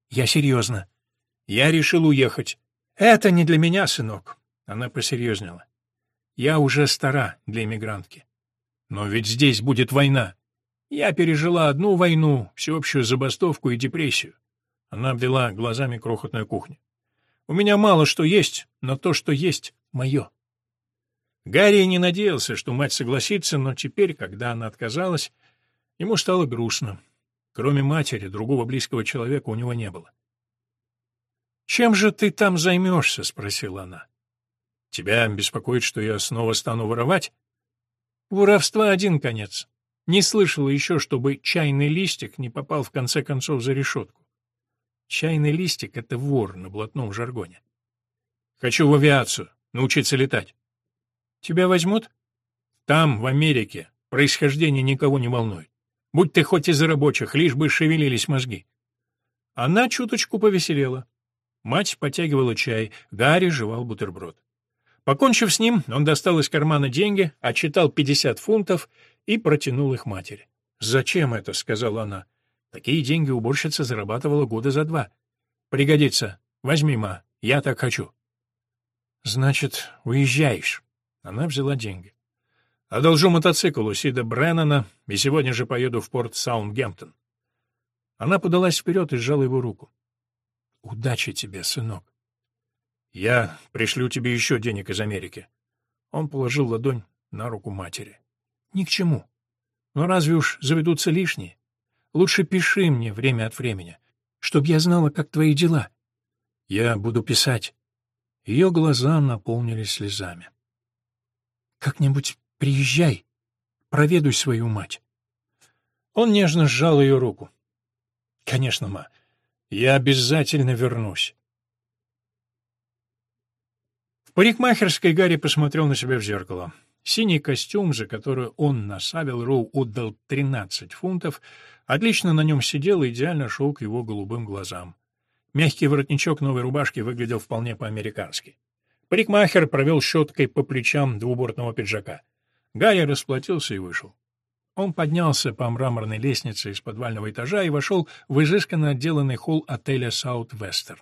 «Я серьезно. Я решил уехать. Это не для меня, сынок». Она посерьезнела. «Я уже стара для эмигрантки. Но ведь здесь будет война. Я пережила одну войну, всеобщую забастовку и депрессию». Она обвела глазами крохотную кухню. «У меня мало что есть, но то, что есть, мое». Гарри не надеялся, что мать согласится, но теперь, когда она отказалась, ему стало грустно. Кроме матери, другого близкого человека у него не было. «Чем же ты там займешься?» — спросила она. «Тебя беспокоит, что я снова стану воровать?» «Воровства один конец. Не слышала еще, чтобы чайный листик не попал в конце концов за решетку. Чайный листик — это вор на блатном жаргоне. Хочу в авиацию, научиться летать. Тебя возьмут? Там, в Америке, происхождение никого не волнует. Будь ты хоть из рабочих, лишь бы шевелились мозги. Она чуточку повеселела. Мать потягивала чай, Гарри жевал бутерброд. Покончив с ним, он достал из кармана деньги, отчитал 50 фунтов и протянул их матери. «Зачем это?» — сказала она. «Такие деньги уборщица зарабатывала года за два. Пригодится. Возьми, ма, я так хочу». «Значит, уезжаешь?» Она взяла деньги. «Одолжу мотоцикл у Сида Бреннана и сегодня же поеду в порт Саундгемптон». Она подалась вперед и сжала его руку. «Удачи тебе, сынок». «Я пришлю тебе еще денег из Америки». Он положил ладонь на руку матери. «Ни к чему. Но разве уж заведутся лишние? Лучше пиши мне время от времени, чтоб я знала, как твои дела». «Я буду писать». Ее глаза наполнились слезами. Как-нибудь приезжай, проведуй свою мать. Он нежно сжал ее руку. Конечно, ма, я обязательно вернусь. В парикмахерской Гарри посмотрел на себя в зеркало. Синий костюм, за который он на Савил Роу отдал 13 фунтов, отлично на нем сидел и идеально шел к его голубым глазам. Мягкий воротничок новой рубашки выглядел вполне по-американски. Парикмахер провел щеткой по плечам двубортного пиджака. Гарри расплатился и вышел. Он поднялся по мраморной лестнице из подвального этажа и вошел в изысканно отделанный холл отеля «Саут-Вестерн».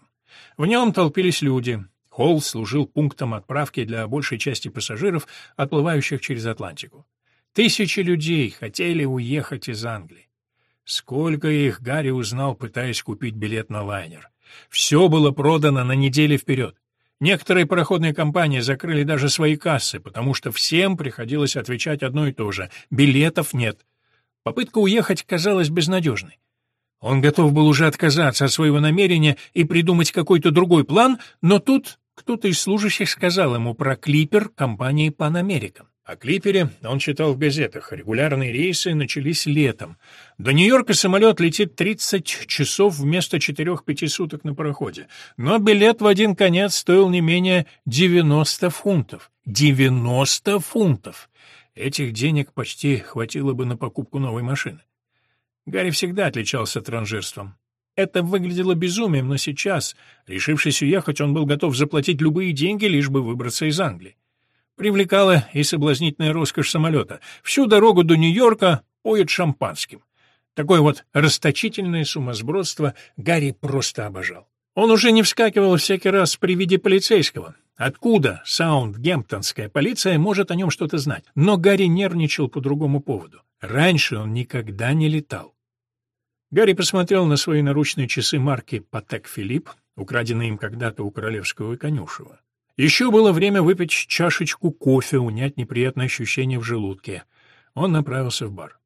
В нем толпились люди. Холл служил пунктом отправки для большей части пассажиров, отплывающих через Атлантику. Тысячи людей хотели уехать из Англии. Сколько их Гарри узнал, пытаясь купить билет на лайнер. Все было продано на неделю вперед. Некоторые пароходные компании закрыли даже свои кассы, потому что всем приходилось отвечать одно и то же — билетов нет. Попытка уехать казалась безнадежной. Он готов был уже отказаться от своего намерения и придумать какой-то другой план, но тут кто-то из служащих сказал ему про клипер компании Pan American. О клипере он читал в газетах. Регулярные рейсы начались летом. До Нью-Йорка самолет летит 30 часов вместо 4-5 суток на пароходе. Но билет в один конец стоил не менее 90 фунтов. 90 фунтов! Этих денег почти хватило бы на покупку новой машины. Гарри всегда отличался транжирством. Это выглядело безумием, но сейчас, решившись уехать, он был готов заплатить любые деньги, лишь бы выбраться из Англии. Привлекала и соблазнительная роскошь самолета. Всю дорогу до Нью-Йорка поет шампанским. Такое вот расточительное сумасбродство Гарри просто обожал. Он уже не вскакивал всякий раз при виде полицейского. Откуда Саундгемптонская полиция может о нем что-то знать? Но Гарри нервничал по другому поводу. Раньше он никогда не летал. Гарри посмотрел на свои наручные часы марки «Патек Филипп», украденные им когда-то у королевского конюшева. Еще было время выпить чашечку кофе, унять неприятное ощущение в желудке. Он направился в бар.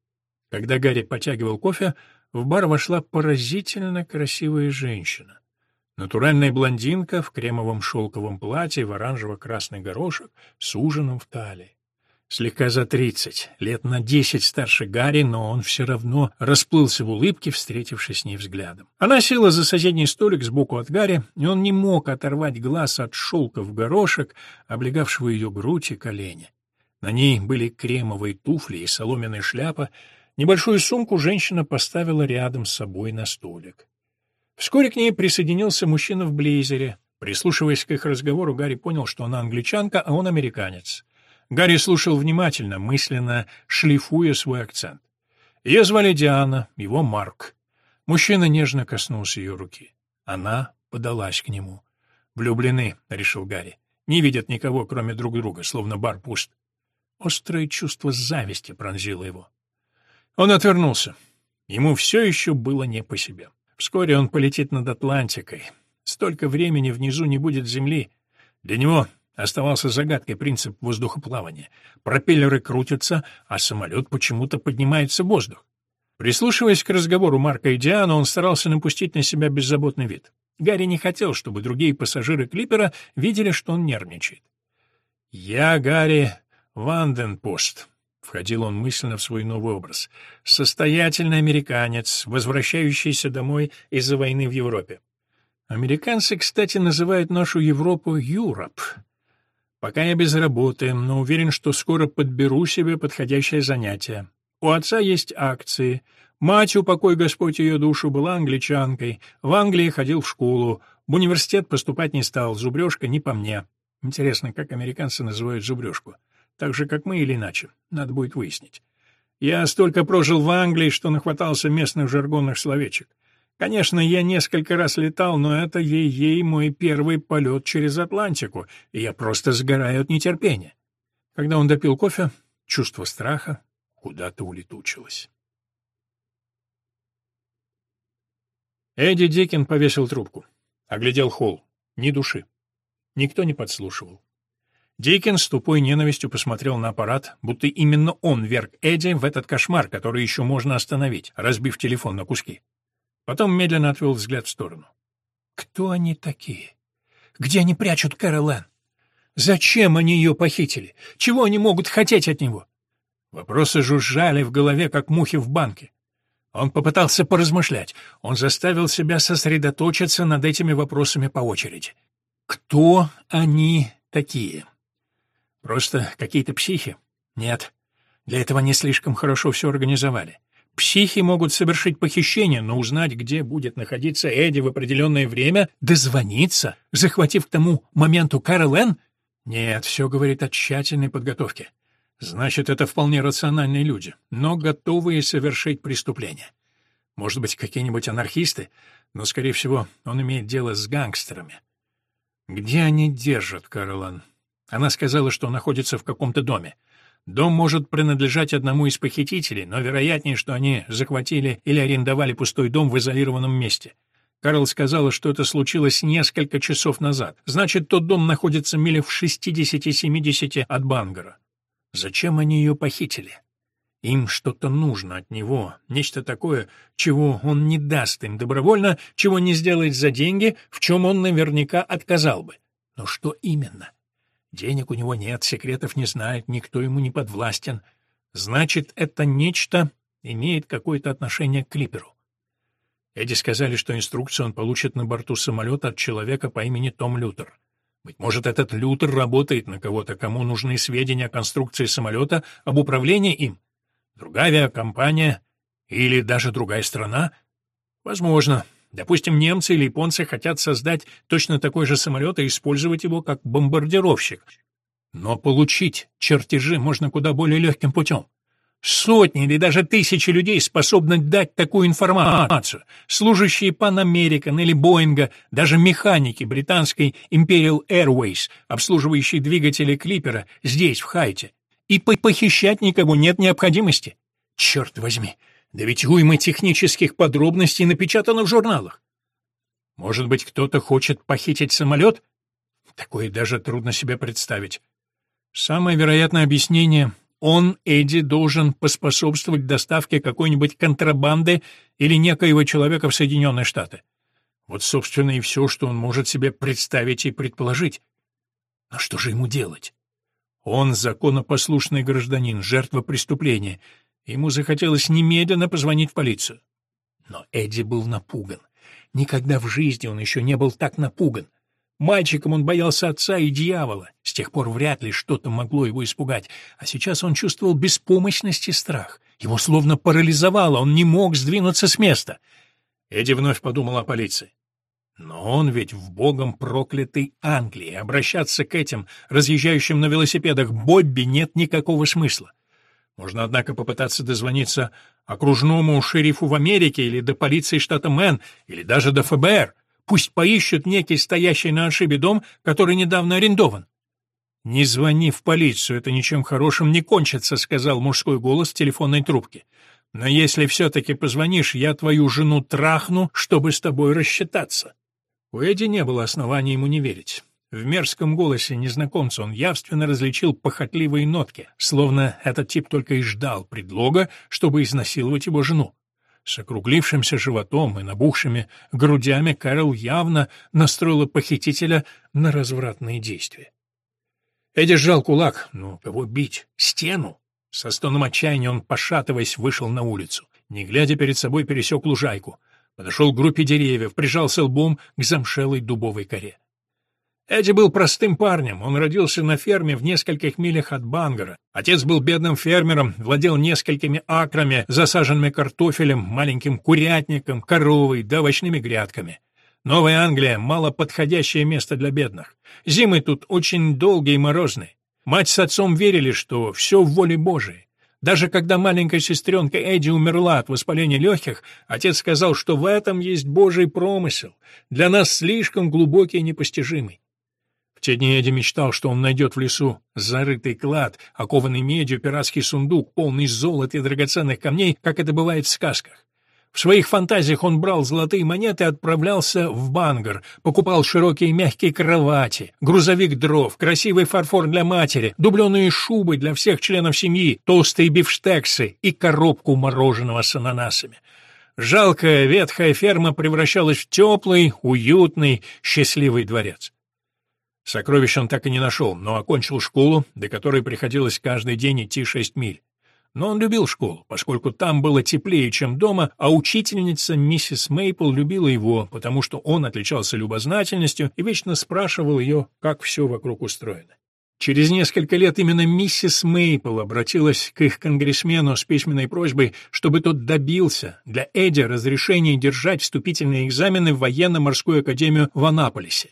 Когда Гарри потягивал кофе, в бар вошла поразительно красивая женщина. Натуральная блондинка в кремовом шелковом платье в оранжево-красный горошек с ужином в талии слегка за тридцать, лет на десять старше Гарри, но он все равно расплылся в улыбке, встретившись с ней взглядом. Она села за соседний столик сбоку от Гарри, и он не мог оторвать глаз от шелка в горошек, облегавшего ее грудь и колени. На ней были кремовые туфли и соломенная шляпа. Небольшую сумку женщина поставила рядом с собой на столик. Вскоре к ней присоединился мужчина в блейзере. Прислушиваясь к их разговору, Гарри понял, что она англичанка, а он американец. Гарри слушал внимательно, мысленно шлифуя свой акцент. Ее звали Диана, его Марк. Мужчина нежно коснулся ее руки. Она подалась к нему. «Влюблены», — решил Гарри. «Не видят никого, кроме друг друга, словно бар пуст». Острое чувство зависти пронзило его. Он отвернулся. Ему все еще было не по себе. Вскоре он полетит над Атлантикой. Столько времени внизу не будет земли. Для него Оставался загадкой принцип воздухоплавания. Пропеллеры крутятся, а самолет почему-то поднимается в воздух. Прислушиваясь к разговору Марка и Дианы, он старался напустить на себя беззаботный вид. Гарри не хотел, чтобы другие пассажиры клипера видели, что он нервничает. «Я Гарри Ванденпост», — входил он мысленно в свой новый образ, — «состоятельный американец, возвращающийся домой из-за войны в Европе. Американцы, кстати, называют нашу Европу «Юроп», Пока я без работы, но уверен, что скоро подберу себе подходящее занятие. У отца есть акции. Мать, упокой Господь ее душу, была англичанкой. В Англии ходил в школу. В университет поступать не стал. Зубрежка не по мне. Интересно, как американцы называют зубрежку? Так же, как мы или иначе? Надо будет выяснить. Я столько прожил в Англии, что нахватался местных жаргонных словечек. Конечно, я несколько раз летал, но это ей-ей мой первый полет через Атлантику, и я просто сгораю от нетерпения. Когда он допил кофе, чувство страха куда-то улетучилось. Эдди Дикин повесил трубку. Оглядел холл. Ни души. Никто не подслушивал. Дикин с тупой ненавистью посмотрел на аппарат, будто именно он верг Эдди в этот кошмар, который еще можно остановить, разбив телефон на куски. Потом медленно отвел взгляд в сторону. Кто они такие? Где они прячут Кэролэн? Зачем они ее похитили? Чего они могут хотеть от него? Вопросы жужжали в голове, как мухи в банке. Он попытался поразмышлять. Он заставил себя сосредоточиться над этими вопросами по очереди. Кто они такие? Просто какие-то психи? Нет. Для этого не слишком хорошо все организовали. Психи могут совершить похищение, но узнать, где будет находиться Эдди в определенное время, дозвониться, захватив к тому моменту Карл Энн? Нет, все говорит о тщательной подготовке. Значит, это вполне рациональные люди, но готовые совершить преступление. Может быть, какие-нибудь анархисты, но, скорее всего, он имеет дело с гангстерами. Где они держат Каролан? Она сказала, что находится в каком-то доме. Дом может принадлежать одному из похитителей, но вероятнее, что они захватили или арендовали пустой дом в изолированном месте. Карл сказала, что это случилось несколько часов назад. Значит, тот дом находится милях в 60-70 от Бангара. Зачем они ее похитили? Им что-то нужно от него, нечто такое, чего он не даст им добровольно, чего не сделает за деньги, в чем он наверняка отказал бы. Но что именно? Денег у него нет, секретов не знает, никто ему не подвластен. Значит, это нечто имеет какое-то отношение к Клиперу. Эдди сказали, что инструкцию он получит на борту самолета от человека по имени Том Лютер. Быть может, этот Лютер работает на кого-то, кому нужны сведения о конструкции самолета, об управлении им. Другая авиакомпания или даже другая страна? Возможно. Допустим, немцы или японцы хотят создать точно такой же самолет и использовать его как бомбардировщик. Но получить чертежи можно куда более легким путем. Сотни или даже тысячи людей способны дать такую информацию. Служащие Pan American или Боинга, даже механики британской Imperial Airways, обслуживающие двигатели Клипера здесь, в Хайте. И похищать никого нет необходимости. Черт возьми, да ведь уйма технических подробностей напечатано в журналах. Может быть, кто-то хочет похитить самолет? Такое даже трудно себе представить. Самое вероятное объяснение он, Эдди, должен поспособствовать доставке какой-нибудь контрабанды или некоего человека в Соединенные Штаты. Вот, собственно, и все, что он может себе представить и предположить. Но что же ему делать? Он законопослушный гражданин, жертва преступления. Ему захотелось немедленно позвонить в полицию. Но Эдди был напуган. Никогда в жизни он еще не был так напуган. Мальчиком он боялся отца и дьявола. С тех пор вряд ли что-то могло его испугать. А сейчас он чувствовал беспомощность и страх. Его словно парализовало, он не мог сдвинуться с места. Эдди вновь подумал о полиции. Но он ведь в богом проклятой Англии. Обращаться к этим, разъезжающим на велосипедах, Бобби нет никакого смысла. Можно, однако, попытаться дозвониться окружному шерифу в Америке или до полиции штата Мэн, или даже до ФБР. Пусть поищут некий стоящий на отшибе дом, который недавно арендован. «Не звони в полицию, это ничем хорошим не кончится», — сказал мужской голос в телефонной трубке. «Но если все-таки позвонишь, я твою жену трахну, чтобы с тобой рассчитаться». У Эдди не было оснований ему не верить. В мерзком голосе незнакомца он явственно различил похотливые нотки, словно этот тип только и ждал предлога, чтобы изнасиловать его жену. С округлившимся животом и набухшими грудями Кэрол явно настроила похитителя на развратные действия. Эдди сжал кулак. Ну, кого бить? Стену? Со стоном отчаяния он, пошатываясь, вышел на улицу. Не глядя перед собой, пересек лужайку. Подошел к группе деревьев, прижался лбом к замшелой дубовой коре. Эдди был простым парнем, он родился на ферме в нескольких милях от Бангара. Отец был бедным фермером, владел несколькими акрами, засаженными картофелем, маленьким курятником, коровой да овощными грядками. Новая Англия — мало подходящее место для бедных. Зимы тут очень долгие и морозные. Мать с отцом верили, что все в воле Божией. Даже когда маленькая сестренка Эдди умерла от воспаления легких, отец сказал, что в этом есть Божий промысел, для нас слишком глубокий и непостижимый те дни Эдди мечтал, что он найдет в лесу зарытый клад, окованный медью пиратский сундук, полный золота и драгоценных камней, как это бывает в сказках. В своих фантазиях он брал золотые монеты и отправлялся в Бангар, покупал широкие мягкие кровати, грузовик дров, красивый фарфор для матери, дубленые шубы для всех членов семьи, толстые бифштексы и коробку мороженого с ананасами. Жалкая ветхая ферма превращалась в теплый, уютный, счастливый дворец. Сокровищ он так и не нашел, но окончил школу, до которой приходилось каждый день идти шесть миль. Но он любил школу, поскольку там было теплее, чем дома, а учительница миссис Мейпл любила его, потому что он отличался любознательностью и вечно спрашивал ее, как все вокруг устроено. Через несколько лет именно миссис Мейпл обратилась к их конгрессмену с письменной просьбой, чтобы тот добился для Эдди разрешения держать вступительные экзамены в военно-морскую академию в Анаполисе.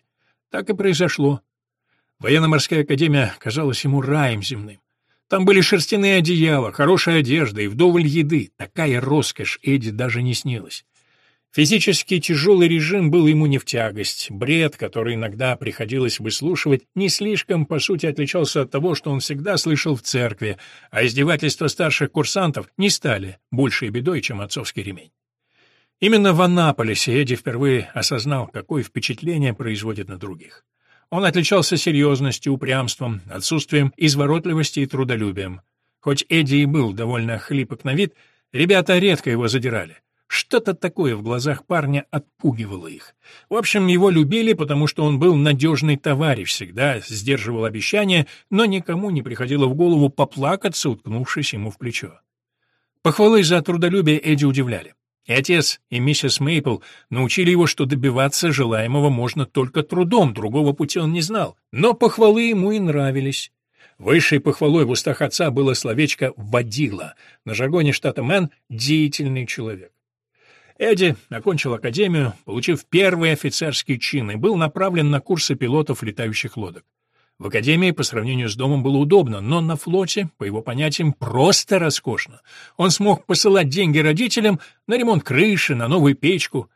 Так и произошло. Военно-морская академия казалась ему раем земным. Там были шерстяные одеяла, хорошая одежда и вдоволь еды. Такая роскошь Эдди даже не снилась. Физически тяжелый режим был ему не в тягость. Бред, который иногда приходилось выслушивать, не слишком, по сути, отличался от того, что он всегда слышал в церкви, а издевательства старших курсантов не стали большей бедой, чем отцовский ремень. Именно в Анаполисе Эдди впервые осознал, какое впечатление производит на других. Он отличался серьезностью, упрямством, отсутствием изворотливости и трудолюбием. Хоть Эдди и был довольно хлипок на вид, ребята редко его задирали. Что-то такое в глазах парня отпугивало их. В общем, его любили, потому что он был надежный товарищ, всегда сдерживал обещания, но никому не приходило в голову поплакаться, уткнувшись ему в плечо. Похвалы за трудолюбие Эдди удивляли. И отец, и миссис Мейпл научили его, что добиваться желаемого можно только трудом, другого пути он не знал. Но похвалы ему и нравились. Высшей похвалой в устах отца было словечко «водила», на жаргоне штата Мэн «деятельный человек». Эдди окончил академию, получив первый офицерский чин и был направлен на курсы пилотов летающих лодок. В академии по сравнению с домом было удобно, но на флоте, по его понятиям, просто роскошно. Он смог посылать деньги родителям на ремонт крыши, на новую печку.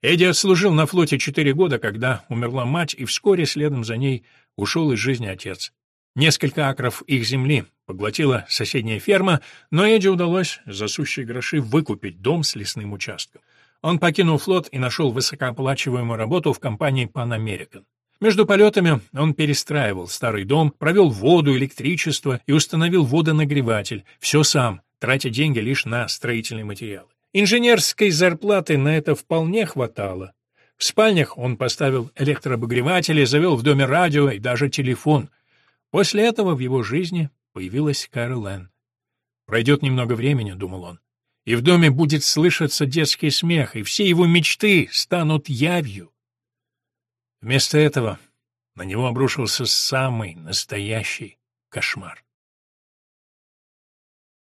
Эдди отслужил на флоте четыре года, когда умерла мать, и вскоре следом за ней ушел из жизни отец. Несколько акров их земли поглотила соседняя ферма, но Эдди удалось за сущие гроши выкупить дом с лесным участком. Он покинул флот и нашел высокооплачиваемую работу в компании Pan American. Между полетами он перестраивал старый дом, провел воду, электричество и установил водонагреватель. Все сам, тратя деньги лишь на строительные материалы. Инженерской зарплаты на это вполне хватало. В спальнях он поставил электрообогреватели, завел в доме радио и даже телефон. После этого в его жизни появилась Кэрол Энн. «Пройдет немного времени», — думал он, — «и в доме будет слышаться детский смех, и все его мечты станут явью». Вместо этого на него обрушился самый настоящий кошмар.